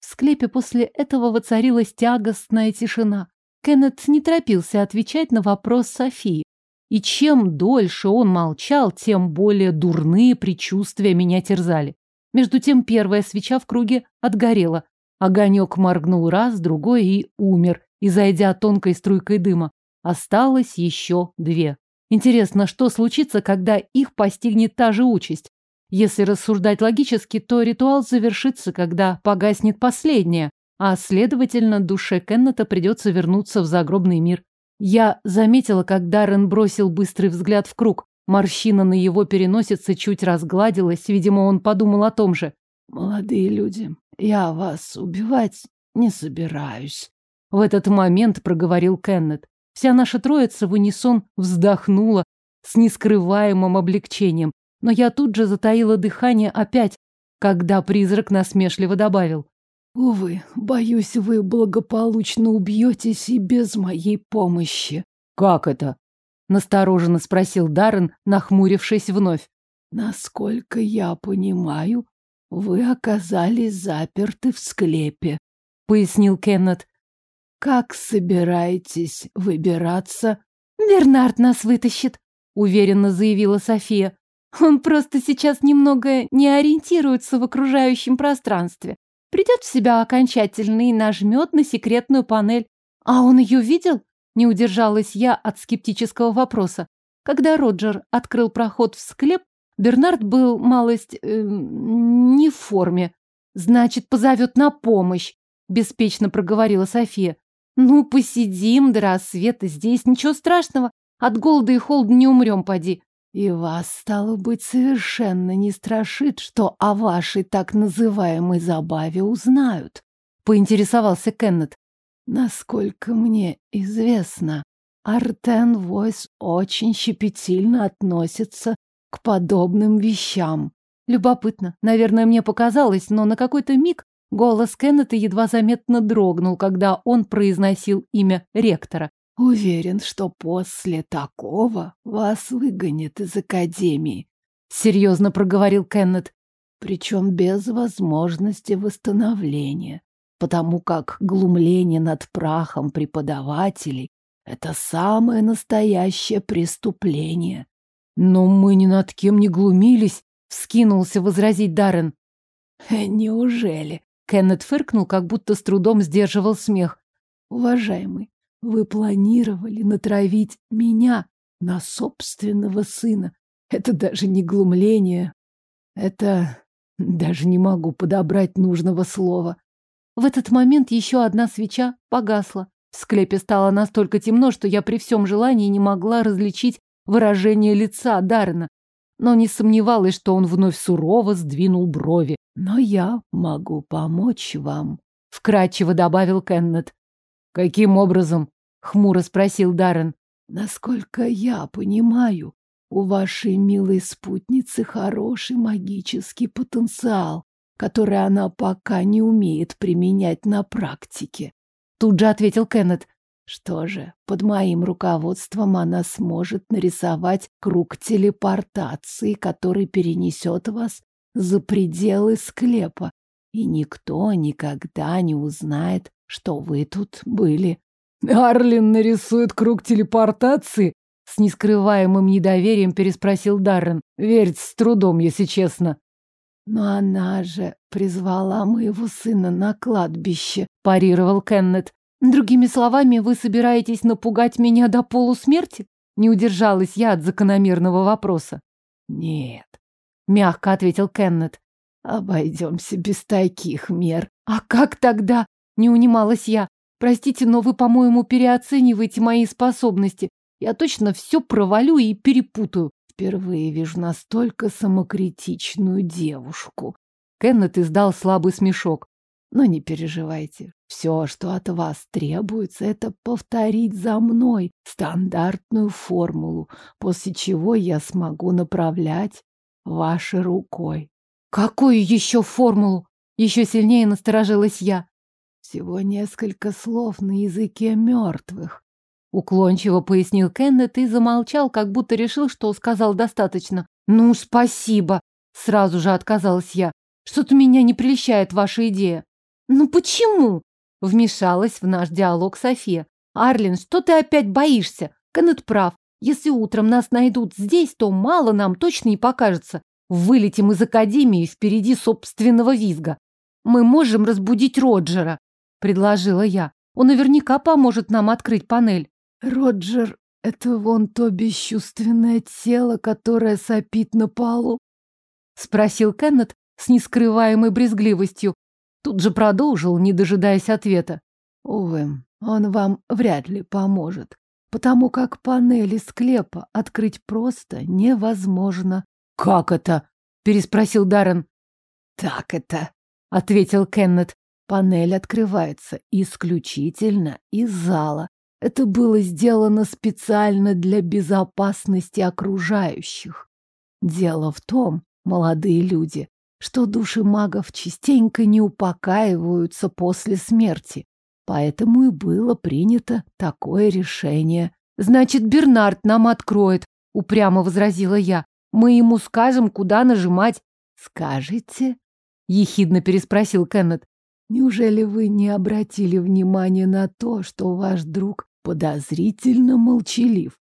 A: В склепе после этого воцарилась тягостная тишина. Кеннет не торопился отвечать на вопрос Софии. И чем дольше он молчал, тем более дурные предчувствия меня терзали. Между тем первая свеча в круге отгорела. Огонек моргнул раз, другой и умер, и зайдя тонкой струйкой дыма. Осталось еще две. Интересно, что случится, когда их постигнет та же участь? Если рассуждать логически, то ритуал завершится, когда погаснет последняя, а, следовательно, душе Кеннета придется вернуться в загробный мир. Я заметила, как Даррен бросил быстрый взгляд в круг. Морщина на его переносице чуть разгладилась, видимо, он подумал о том же.
C: «Молодые люди, я вас убивать не собираюсь», —
B: в этот момент проговорил Кеннет. Вся наша троица в унисон вздохнула с нескрываемым облегчением, но я тут же затаила дыхание опять, когда призрак насмешливо добавил.
C: «Увы, боюсь, вы благополучно убьетесь и без моей помощи».
B: «Как это?» — настороженно спросил Даррен, нахмурившись вновь.
C: «Насколько я понимаю, вы оказались заперты в склепе», — пояснил Кеннет. «Как собираетесь выбираться?»
A: «Бернард нас вытащит», — уверенно заявила София. Он просто сейчас немного не ориентируется в окружающем пространстве. Придет в себя окончательно и нажмет на секретную панель. А он ее видел? Не удержалась я от скептического вопроса. Когда Роджер открыл проход в склеп, Бернард был малость э, не в форме. Значит, позовет на помощь, беспечно проговорила София. Ну, посидим до рассвета здесь, ничего страшного. От голода и холода не умрем, поди.
C: И вас, стало быть, совершенно не страшит, что о вашей так называемой забаве узнают, поинтересовался Кеннет. Насколько мне известно, Артен Войс очень щепетильно относится к подобным вещам.
A: Любопытно. Наверное, мне показалось, но на какой-то миг голос Кеннета едва заметно дрогнул, когда он произносил имя ректора.
C: Уверен, что после такого вас выгонят из академии,
A: серьезно проговорил Кеннет.
C: Причем без возможности восстановления, потому как глумление над прахом преподавателей — это самое настоящее преступление.
B: Но мы ни над кем не глумились, вскинулся возразить Даррен.
C: Неужели?
A: Кеннет фыркнул, как будто с трудом сдерживал смех.
C: Уважаемый, вы планировали натравить меня на собственного сына. Это даже не глумление. Это... Даже не могу подобрать нужного слова.
A: В этот момент еще одна свеча погасла. В склепе стало настолько темно, что я при всем желании не могла различить выражение лица Даррена, но не сомневалась, что он вновь сурово сдвинул брови.
C: «Но я могу помочь вам», —
A: вкратчиво добавил Кеннет.
B: «Каким образом?» — хмуро спросил Даррен.
C: «Насколько я понимаю, у вашей милой спутницы хороший магический потенциал, который она пока не умеет применять на практике».
A: Тут же ответил Кеннет.
C: Что же, под моим руководством она сможет нарисовать круг телепортации, который перенесет вас за пределы склепа, и никто никогда не узнает, что вы тут были.
B: Арлин нарисует круг телепортации? С нескрываемым недоверием переспросил Даррен. Верить с трудом, если честно.
C: Но она же призвала моего сына на кладбище,
A: парировал Кеннет. Другими словами, вы собираетесь напугать меня до полусмерти? Не удержалась я от закономерного вопроса.
C: Нет,
A: мягко ответил Кеннет.
C: Обойдемся без таких мер.
A: А как тогда? Не унималась я. Простите, но вы, по-моему, переоцениваете мои способности. Я точно все провалю и перепутаю.
C: Впервые вижу настолько самокритичную девушку.
A: Кеннет издал слабый смешок.
C: Но не переживайте. Все, что от вас требуется, это повторить за мной стандартную формулу, после чего я смогу направлять вашей рукой.
A: Какую еще формулу? Еще сильнее насторожилась я.
C: Всего несколько слов на языке мертвых.
A: Уклончиво пояснил Кеннет и замолчал, как будто решил, что сказал достаточно. Ну, спасибо. Сразу же отказалась я. Что-то меня не прельщает ваша идея. Ну почему? Вмешалась в наш диалог София. Арлин, что ты опять боишься? Кеннет прав. Если утром нас найдут здесь, то мало нам точно не покажется. Вылетим из академии впереди собственного визга. Мы можем разбудить Роджера, предложила я. Он наверняка поможет нам открыть панель.
C: Роджер, это вон то бесчувственное тело, которое сопит на полу?
A: Спросил Кеннет с нескрываемой брезгливостью. Тут же продолжил, не дожидаясь ответа.
C: Увы, он вам вряд ли поможет, потому как панели склепа открыть просто невозможно.
A: Как это? переспросил Даррен.
C: Так это, ответил Кеннет. Панель открывается исключительно из зала. Это было сделано специально для безопасности окружающих. Дело в том, молодые люди, что души магов частенько не упокаиваются после смерти. Поэтому и было принято такое решение.
A: Значит, Бернард нам откроет, упрямо возразила я. Мы ему скажем, куда нажимать.
C: Скажете?
A: Ехидно переспросил Кеннет.
C: Неужели вы не обратили внимания на то, что ваш друг подозрительно молчалив?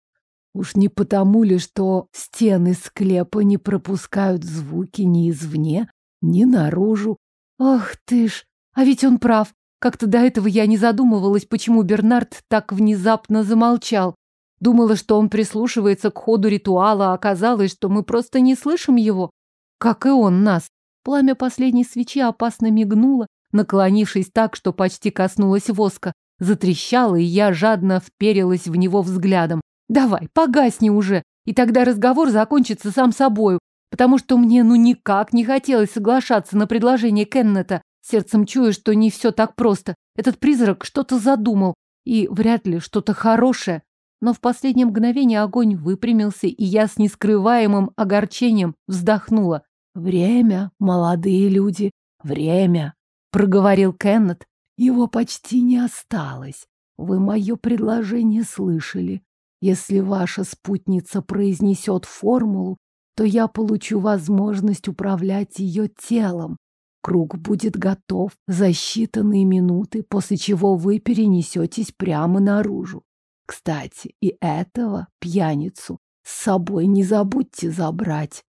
C: Уж не потому ли, что стены склепа не пропускают звуки ни извне, ни наружу?
A: Ах ты ж, а ведь он прав. Как-то до этого я не задумывалась, почему Бернард так внезапно замолчал. Думала, что он прислушивается к ходу ритуала, а оказалось, что мы просто не слышим его. Как и он нас. Пламя последней свечи опасно мигнуло, наклонившись так, что почти коснулось воска. Затрещало, и я жадно вперилась в него взглядом. Давай, погасни уже, и тогда разговор закончится сам собою, потому что мне ну никак не хотелось соглашаться на предложение Кеннета. Сердцем чую, что не все так просто. Этот призрак что-то задумал, и вряд ли что-то хорошее. Но в последнее мгновение огонь выпрямился, и я с нескрываемым огорчением вздохнула.
C: «Время, молодые люди, время!» — проговорил Кеннет. «Его почти не осталось. Вы мое предложение слышали. Если ваша спутница произнесет формулу, то я получу возможность управлять ее телом. Круг будет готов за считанные минуты, после чего вы перенесетесь прямо наружу. Кстати, и этого пьяницу с собой не забудьте забрать.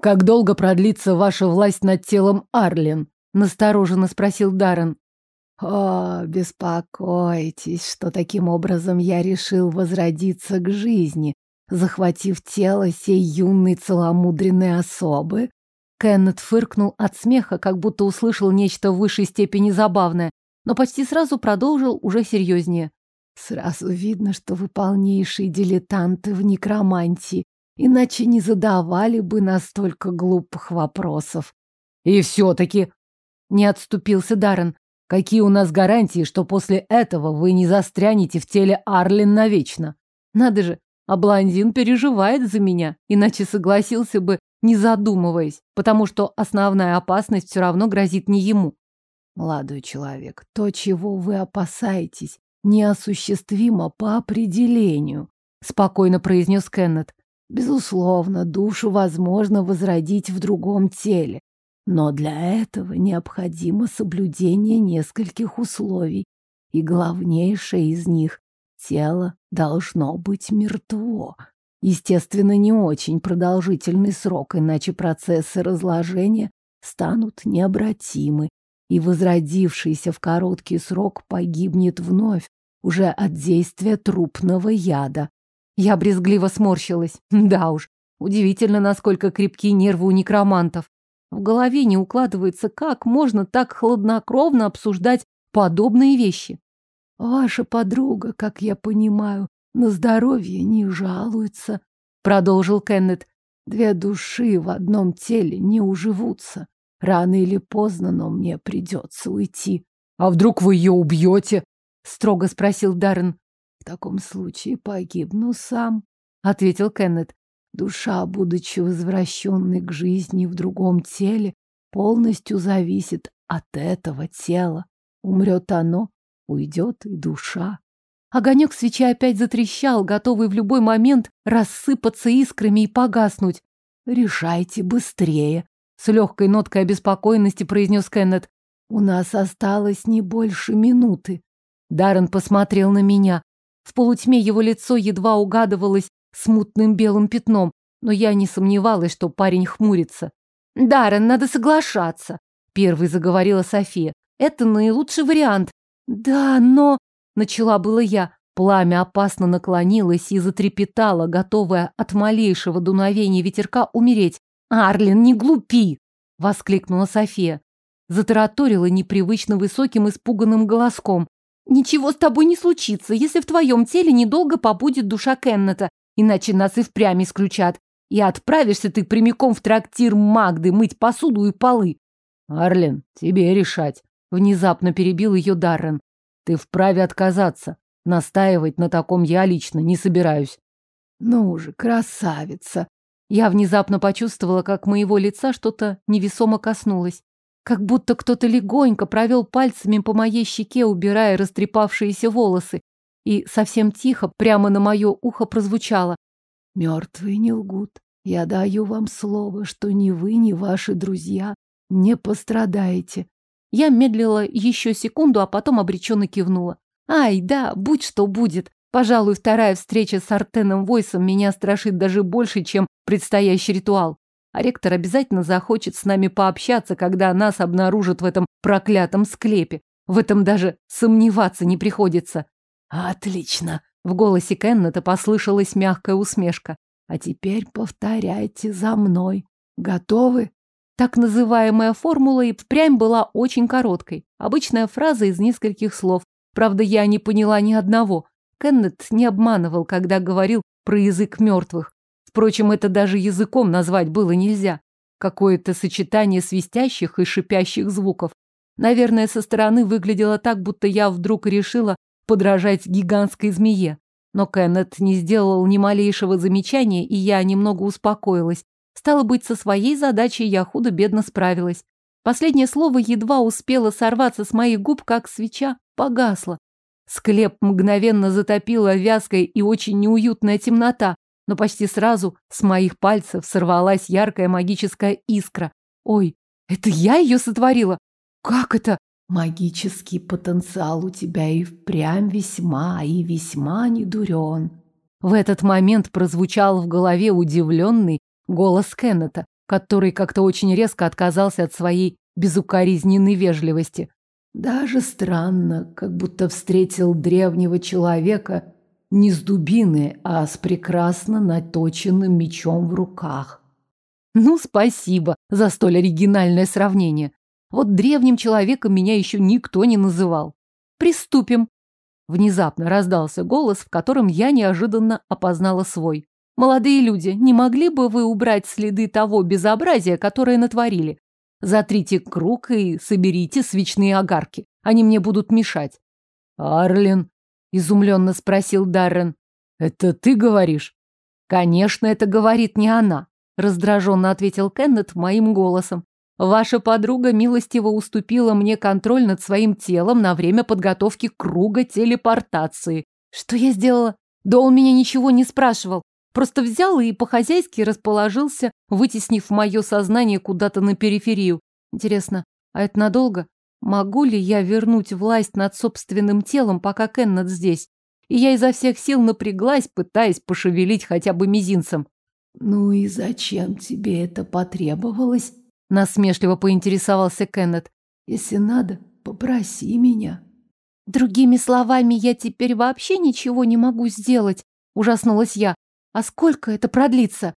A: Как долго продлится ваша власть над телом Арлен? Настороженно спросил Даррен.
C: О, беспокойтесь, что таким образом я решил возродиться к жизни, захватив тело сей юной целомудренной особы.
A: Кеннет фыркнул от смеха, как будто услышал нечто в высшей степени забавное, но почти сразу продолжил уже серьезнее.
C: Сразу видно, что вы полнейшие дилетанты в некромантии, иначе не задавали бы настолько глупых вопросов.
A: И все-таки не отступился Даррен. Какие у нас гарантии, что после этого вы не застрянете в теле Арлин навечно? Надо же, а блондин переживает за меня, иначе согласился бы, не задумываясь, потому что основная опасность все равно грозит не ему.
C: Молодой человек, то, чего вы опасаетесь, неосуществимо по определению, спокойно произнес Кеннет. Безусловно, душу возможно возродить в другом теле, но для этого необходимо соблюдение нескольких условий, и главнейшее из них – тело должно быть мертво. Естественно, не очень продолжительный срок, иначе процессы разложения станут необратимы, и возродившийся в короткий срок погибнет вновь, уже от действия трупного яда.
A: Я брезгливо сморщилась. Да уж, удивительно, насколько крепки нервы у некромантов. В голове не укладывается, как можно так хладнокровно обсуждать подобные вещи.
C: Ваша подруга, как я понимаю, на здоровье не жалуется, продолжил Кеннет. Две души в одном теле не уживутся. Рано или поздно, но мне придется уйти.
B: А вдруг вы ее убьете?
A: Строго спросил Даррен.
C: В таком случае погибну сам, ответил Кеннет. Душа, будучи возвращенной к жизни в другом теле, полностью зависит от этого тела. Умрет оно, уйдет и душа.
A: Огонек свечи опять затрещал, готовый в любой момент рассыпаться искрами и погаснуть.
C: «Решайте быстрее», —
A: с легкой ноткой обеспокоенности произнес Кеннет.
C: «У нас осталось не больше минуты».
A: Даррен посмотрел на меня. В полутьме его лицо едва угадывалось смутным белым пятном, но я не сомневалась, что парень хмурится. «Даррен, надо соглашаться», — первой заговорила София. «Это наилучший вариант». «Да, но...» — начала было я. Пламя опасно наклонилось и затрепетало, готовое от малейшего дуновения ветерка умереть. «Арлин, не глупи!» — воскликнула София. Затараторила непривычно высоким испуганным голоском. «Ничего с тобой не случится, если в твоем теле недолго побудет душа Кеннета, иначе нас и впрямь исключат. И отправишься ты прямиком в трактир Магды мыть посуду и полы».
B: «Арлин, тебе решать», — внезапно перебил ее Даррен. «Ты вправе отказаться. Настаивать на таком я лично не собираюсь».
C: «Ну же, красавица!»
A: Я внезапно почувствовала, как моего лица что-то невесомо коснулось. Как будто кто-то легонько провел пальцами по моей щеке, убирая растрепавшиеся волосы. И совсем тихо, прямо на мое ухо прозвучало.
C: «Мертвые не лгут. Я даю вам слово, что ни вы, ни ваши друзья не пострадаете».
A: Я медлила еще секунду, а потом обреченно кивнула. «Ай, да, будь что будет. Пожалуй, вторая встреча с Артеном Войсом меня страшит даже больше, чем предстоящий ритуал. А ректор обязательно захочет с нами пообщаться, когда нас обнаружат в этом проклятом склепе. В этом даже сомневаться не приходится.
C: Отлично.
A: В голосе Кеннета послышалась мягкая усмешка.
C: А теперь повторяйте за мной. Готовы?
A: Так называемая формула и впрямь была очень короткой. Обычная фраза из нескольких слов. Правда, я не поняла ни одного. Кеннет не обманывал, когда говорил про язык мертвых. Впрочем, это даже языком назвать было нельзя. Какое-то сочетание свистящих и шипящих звуков. Наверное, со стороны выглядело так, будто я вдруг решила подражать гигантской змее. Но Кеннет не сделал ни малейшего замечания, и я немного успокоилась. Стало быть, со своей задачей я худо-бедно справилась. Последнее слово едва успело сорваться с моих губ, как свеча погасла. Склеп мгновенно затопила вязкая и очень неуютная темнота, но почти сразу с моих пальцев сорвалась яркая магическая искра. Ой, это я ее сотворила? Как это?
C: Магический потенциал у тебя и впрямь весьма и весьма недурен.
A: В этот момент прозвучал в голове удивленный голос Кеннета, который как-то очень резко отказался от своей безукоризненной вежливости.
C: Даже странно, как будто встретил древнего человека не с дубины, а с прекрасно наточенным мечом в руках.
A: Ну, спасибо за столь оригинальное сравнение. Вот древним человеком меня еще никто не называл. Приступим. Внезапно раздался голос, в котором я неожиданно опознала свой. Молодые люди, не могли бы вы убрать следы того безобразия, которое натворили? Затрите круг и соберите свечные огарки. Они мне будут мешать.
B: Арлен, изумленно спросил Даррен. Это ты говоришь?
A: Конечно, это говорит не она, раздраженно ответил Кеннет моим голосом. Ваша подруга милостиво уступила мне контроль над своим телом на время подготовки круга телепортации. Что я сделала? Да он меня ничего не спрашивал. Просто взял и по-хозяйски расположился, вытеснив мое сознание куда-то на периферию. Интересно, а это надолго? Могу ли я вернуть власть над собственным телом, пока Кеннет здесь? И я изо всех сил напряглась, пытаясь пошевелить хотя бы мизинцем.
C: «Ну и зачем тебе это потребовалось?»
A: Насмешливо поинтересовался Кеннет.
C: «Если надо, попроси меня».
A: «Другими словами, я теперь вообще ничего не могу сделать», – ужаснулась я. «А сколько это продлится?»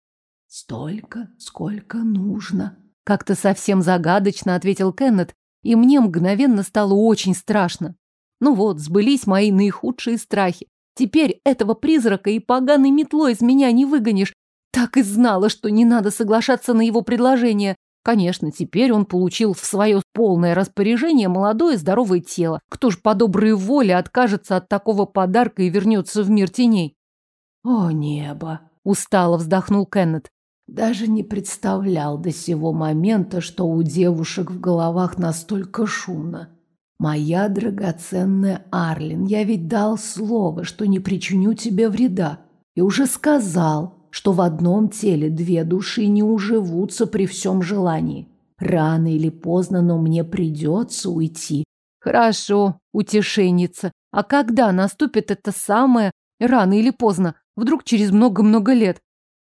C: «Столько, сколько нужно»,
A: Как-то совсем загадочно ответил Кеннет, и мне мгновенно стало очень страшно. Ну вот, сбылись мои наихудшие страхи. Теперь этого призрака и поганой метлой из меня не выгонишь. Так и знала, что не надо соглашаться на его предложение. Конечно, теперь он получил в свое полное распоряжение молодое здоровое тело. Кто ж по доброй воле откажется от такого подарка и вернется в мир теней?
C: О, небо!
A: Устало вздохнул Кеннет.
C: Даже не представлял до сего момента, что у девушек в головах настолько шумно. Моя драгоценная Арлин, я ведь дал слово, что не причиню тебе вреда. И уже сказал, что в одном теле две души не уживутся при всем желании. Рано или поздно, но мне придется уйти.
A: Хорошо, утешенница. А когда наступит это самое, рано или поздно? Вдруг через много-много лет?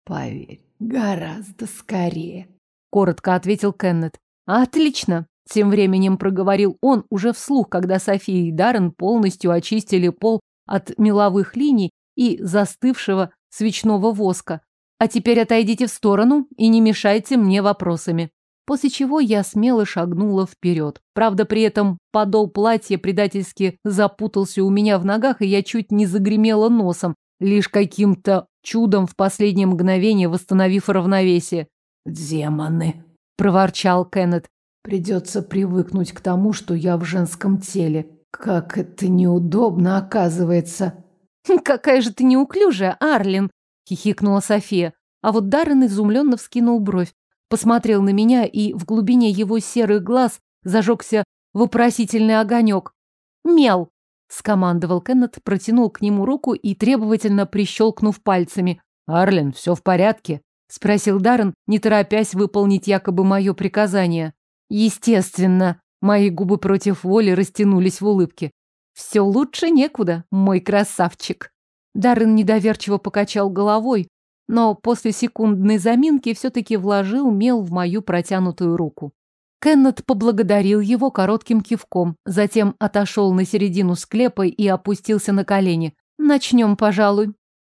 C: Поверь, гораздо скорее.
A: Коротко ответил Кеннет. Отлично. Тем временем проговорил он уже вслух, когда София и Даррен полностью очистили пол от меловых линий и застывшего свечного воска. А теперь отойдите в сторону и не мешайте мне вопросами. После чего я смело шагнула вперед. Правда, при этом подол платья предательски запутался у меня в ногах, и я чуть не загремела носом, лишь каким-то чудом в последнее мгновение восстановив равновесие.
C: «Демоны!»
A: – проворчал Кеннет.
C: Придется привыкнуть к тому, что я в женском теле. Как это неудобно, оказывается. <laughs>
A: Какая же ты неуклюжая, Арлин, хихикнула София. А вот Даррен изумленно вскинул бровь, посмотрел на меня, и в глубине его серых глаз зажегся вопросительный огонек. «Мел!» — скомандовал Кеннет, протянул к нему руку и требовательно прищелкнув пальцами. «Арлин, все в порядке?» — спросил Даррен, не торопясь выполнить якобы мое приказание. Естественно, мои губы против воли растянулись в улыбке. Все лучше некуда, мой красавчик. Даррен недоверчиво покачал головой, но после секундной заминки все-таки вложил мел в мою протянутую руку. Кеннет поблагодарил его коротким кивком, затем отошел на середину склепа и опустился на колени. «Начнем, пожалуй».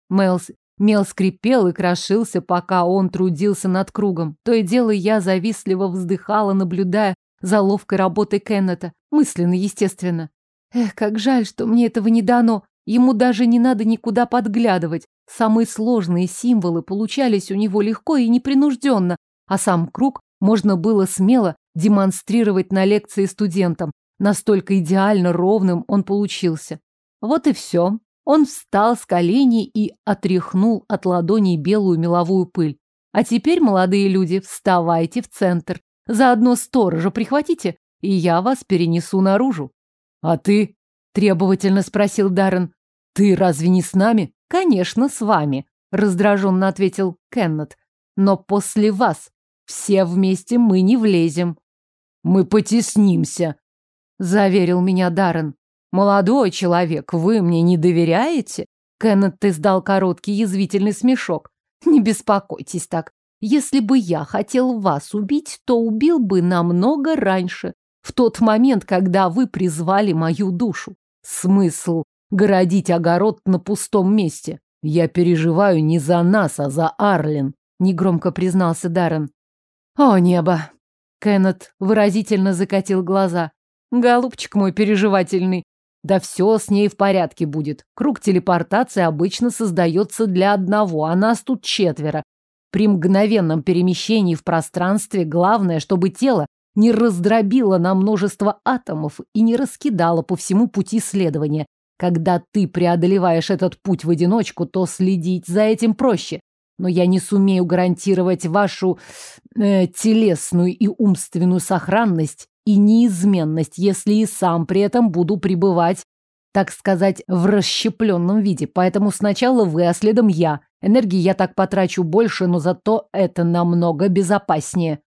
A: Мелс Мел скрипел и крошился, пока он трудился над кругом. То и дело я завистливо вздыхала, наблюдая за ловкой работой Кеннета. Мысленно, естественно. Эх, как жаль, что мне этого не дано. Ему даже не надо никуда подглядывать. Самые сложные символы получались у него легко и непринужденно, а сам круг можно было смело демонстрировать на лекции студентам. Настолько идеально ровным он получился. Вот и все. Он встал с коленей и отряхнул от ладоней белую меловую пыль. А теперь, молодые люди, вставайте в центр. Заодно сторожа прихватите, и я вас перенесу наружу. А ты? Требовательно спросил Даррен. Ты разве не с нами? Конечно, с вами, раздраженно ответил Кеннет. Но после вас. Все вместе мы не влезем. Мы потеснимся, заверил меня Даррен. «Молодой человек, вы мне не доверяете?» Кеннет издал короткий язвительный смешок. «Не беспокойтесь так. Если бы я хотел вас убить, то убил бы намного раньше, в тот момент, когда вы призвали мою душу. Смысл городить огород на пустом месте. Я переживаю не за нас, а за Арлен», — негромко признался Даррен. «О, небо!» Кеннет выразительно закатил глаза. «Голубчик мой переживательный, да все с ней в порядке будет. Круг телепортации обычно создается для одного, а нас тут четверо. При мгновенном перемещении в пространстве главное, чтобы тело не раздробило на множество атомов и не раскидало по всему пути следования. Когда ты преодолеваешь этот путь в одиночку, то следить за этим проще. Но я не сумею гарантировать вашу э, телесную и умственную сохранность и неизменность, если и сам при этом буду пребывать, так сказать, в расщепленном виде. Поэтому сначала вы, а следом я. Энергии я так потрачу больше, но зато это намного безопаснее.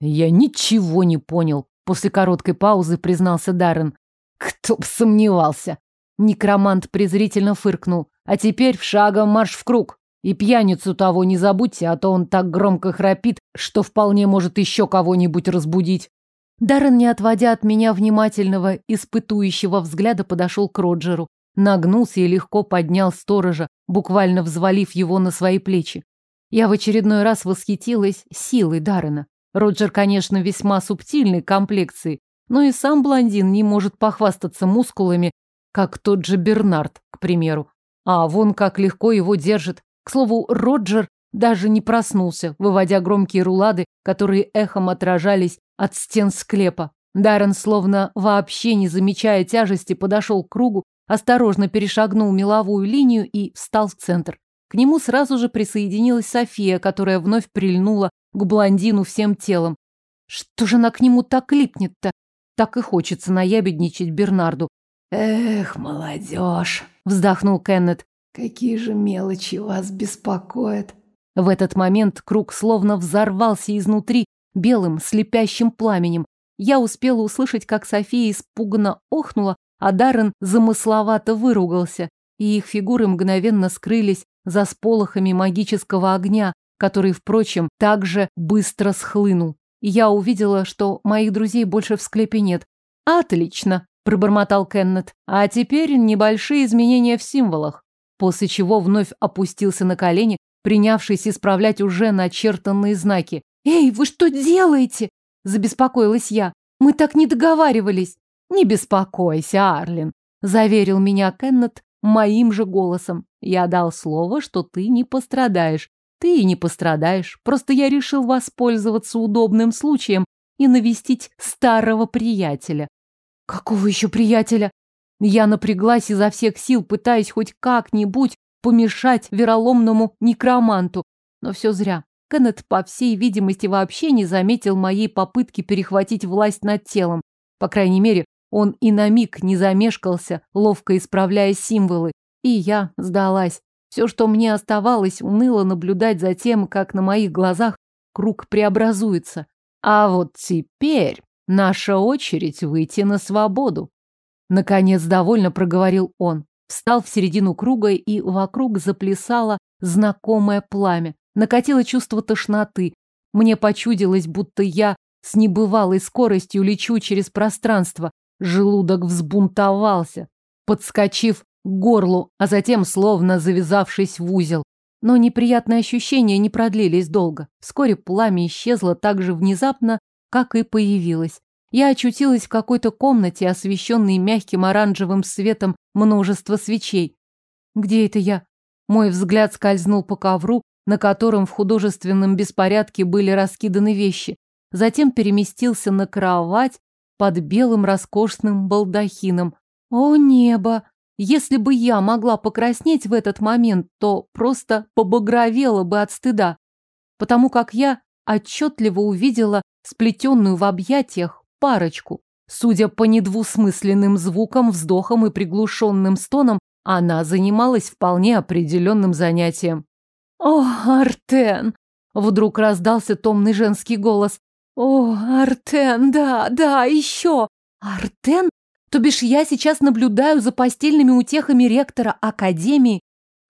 A: Я ничего не понял. После короткой паузы признался Даррен. Кто бы сомневался. Некромант презрительно фыркнул. А теперь в шагом марш в круг. И пьяницу того не забудьте, а то он так громко храпит, что вполне может еще кого-нибудь разбудить. Даррен, не отводя от меня внимательного, испытующего взгляда, подошел к Роджеру, нагнулся и легко поднял сторожа, буквально взвалив его на свои плечи. Я в очередной раз восхитилась силой Даррена.
B: Роджер, конечно, весьма субтильной комплекции, но и сам блондин не может похвастаться мускулами, как тот же Бернард, к примеру. А вон как легко его держит. К слову, Роджер даже не проснулся, выводя громкие рулады, которые эхом отражались от стен склепа. Даррен, словно вообще не замечая тяжести, подошел к кругу, осторожно перешагнул меловую линию и встал в центр. К нему сразу же присоединилась София, которая вновь прильнула к блондину всем телом. Что же она к нему так липнет-то? Так и хочется наябедничать Бернарду.
C: «Эх, молодежь!»
B: — вздохнул Кеннет.
C: «Какие же мелочи вас беспокоят!»
B: В этот момент круг словно взорвался изнутри белым слепящим пламенем. Я успела услышать, как София испуганно охнула, а Даррен замысловато выругался, и их фигуры мгновенно скрылись за сполохами магического огня, который, впрочем, также быстро схлынул. я увидела, что моих друзей больше в склепе нет. «Отлично!» – пробормотал Кеннет. «А теперь небольшие изменения в символах». После чего вновь опустился на колени, принявшись исправлять уже начертанные знаки. «Эй, вы что делаете?» – забеспокоилась я. «Мы так не договаривались». «Не беспокойся, Арлин», – заверил меня Кеннет моим же голосом. «Я дал слово, что ты не пострадаешь. Ты и не пострадаешь. Просто я решил воспользоваться удобным случаем и навестить старого приятеля». «Какого еще приятеля?» Я напряглась изо всех сил, пытаясь хоть как-нибудь помешать вероломному некроманту. Но все зря. Кеннет, по всей видимости, вообще не заметил моей попытки перехватить власть над телом. По крайней мере, он и на миг не замешкался, ловко исправляя символы. И я сдалась. Все, что мне оставалось, уныло наблюдать за тем, как на моих глазах круг преобразуется. А вот теперь наша очередь выйти на свободу. Наконец довольно проговорил он встал в середину круга, и вокруг заплясало знакомое пламя. Накатило чувство тошноты. Мне почудилось, будто я с небывалой скоростью лечу через пространство. Желудок взбунтовался, подскочив к горлу, а затем словно завязавшись в узел. Но неприятные ощущения не продлились долго. Вскоре пламя исчезло так же внезапно, как и появилось. Я очутилась в какой-то комнате, освещенной мягким оранжевым светом множества свечей. Где это я? Мой взгляд скользнул по ковру, на котором в художественном беспорядке были раскиданы вещи. Затем переместился на кровать под белым роскошным балдахином. О небо! Если бы я могла покраснеть в этот момент, то просто побагровела бы от стыда, потому как я отчетливо увидела сплетенную в объятиях парочку. Судя по недвусмысленным звукам, вздохам и приглушенным стонам, она занималась вполне определенным занятием. «О, Артен!» — вдруг раздался томный женский голос. «О, Артен, да, да, еще! Артен? То бишь я сейчас наблюдаю за постельными утехами ректора Академии?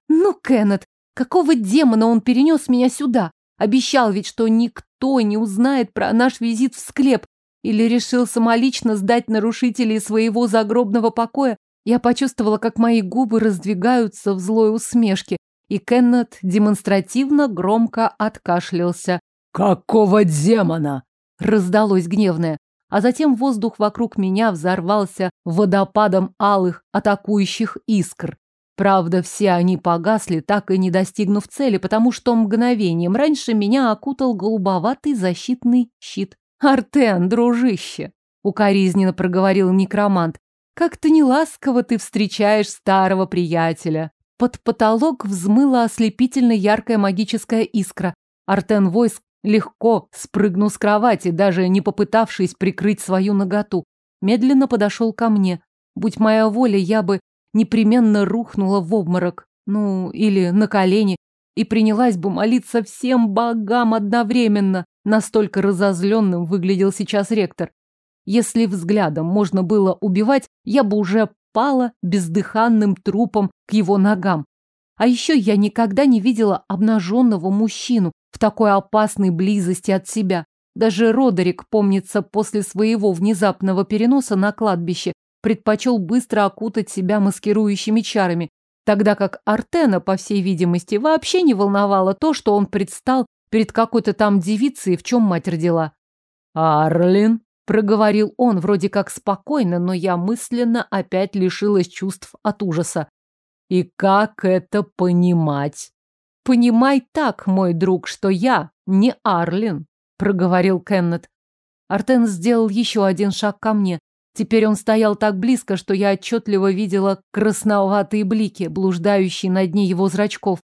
B: Ну, Кеннет, какого демона он перенес меня сюда? Обещал ведь, что никто не узнает про наш визит в склеп, или решил самолично сдать нарушителей своего загробного покоя? Я почувствовала, как мои губы раздвигаются в злой усмешке, и Кеннет демонстративно громко откашлялся.
C: «Какого демона?»
B: раздалось гневное, а затем воздух вокруг меня взорвался водопадом алых атакующих искр. Правда, все они погасли, так и не достигнув цели, потому что мгновением раньше меня окутал голубоватый защитный щит. «Артен, дружище!» — укоризненно проговорил некромант. «Как-то неласково ты встречаешь старого приятеля». Под потолок взмыла ослепительно яркая магическая искра. Артен Войск легко спрыгнул с кровати, даже не попытавшись прикрыть свою наготу. Медленно подошел ко мне. Будь моя воля, я бы непременно рухнула в обморок. Ну, или на колени, и принялась бы молиться всем богам одновременно. Настолько разозленным выглядел сейчас ректор. Если взглядом можно было убивать, я бы уже пала бездыханным трупом к его ногам. А еще я никогда не видела обнаженного мужчину в такой опасной близости от себя. Даже Родерик, помнится, после своего внезапного переноса на кладбище, предпочел быстро окутать себя маскирующими чарами, Тогда как Артена, по всей видимости, вообще не волновало то, что он предстал перед какой-то там девицей, в чем мать родила. Арлин, проговорил он вроде как спокойно, но я мысленно опять лишилась чувств от ужаса. И как это понимать? Понимай так, мой друг, что я не Арлин, проговорил Кеннет. Артен сделал еще один шаг ко мне. Теперь он стоял так близко, что я отчетливо видела красноватые блики, блуждающие на дне его зрачков.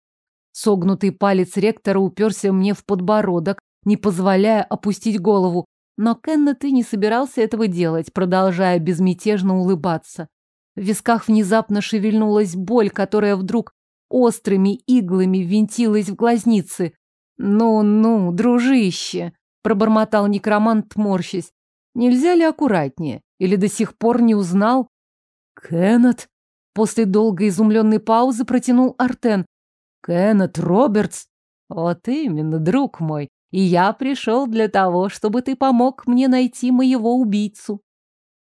B: Согнутый палец ректора уперся мне в подбородок, не позволяя опустить голову. Но Кеннет и не собирался этого делать, продолжая безмятежно улыбаться. В висках внезапно шевельнулась боль, которая вдруг острыми иглами винтилась в глазницы. «Ну-ну, дружище!» – пробормотал некромант, морщась. «Нельзя ли аккуратнее? Или до сих пор не узнал?» «Кеннет!» После долгой изумленной паузы протянул Артен. «Кеннет Робертс!» «Вот именно, друг мой. И я пришел для того, чтобы ты помог мне найти моего убийцу.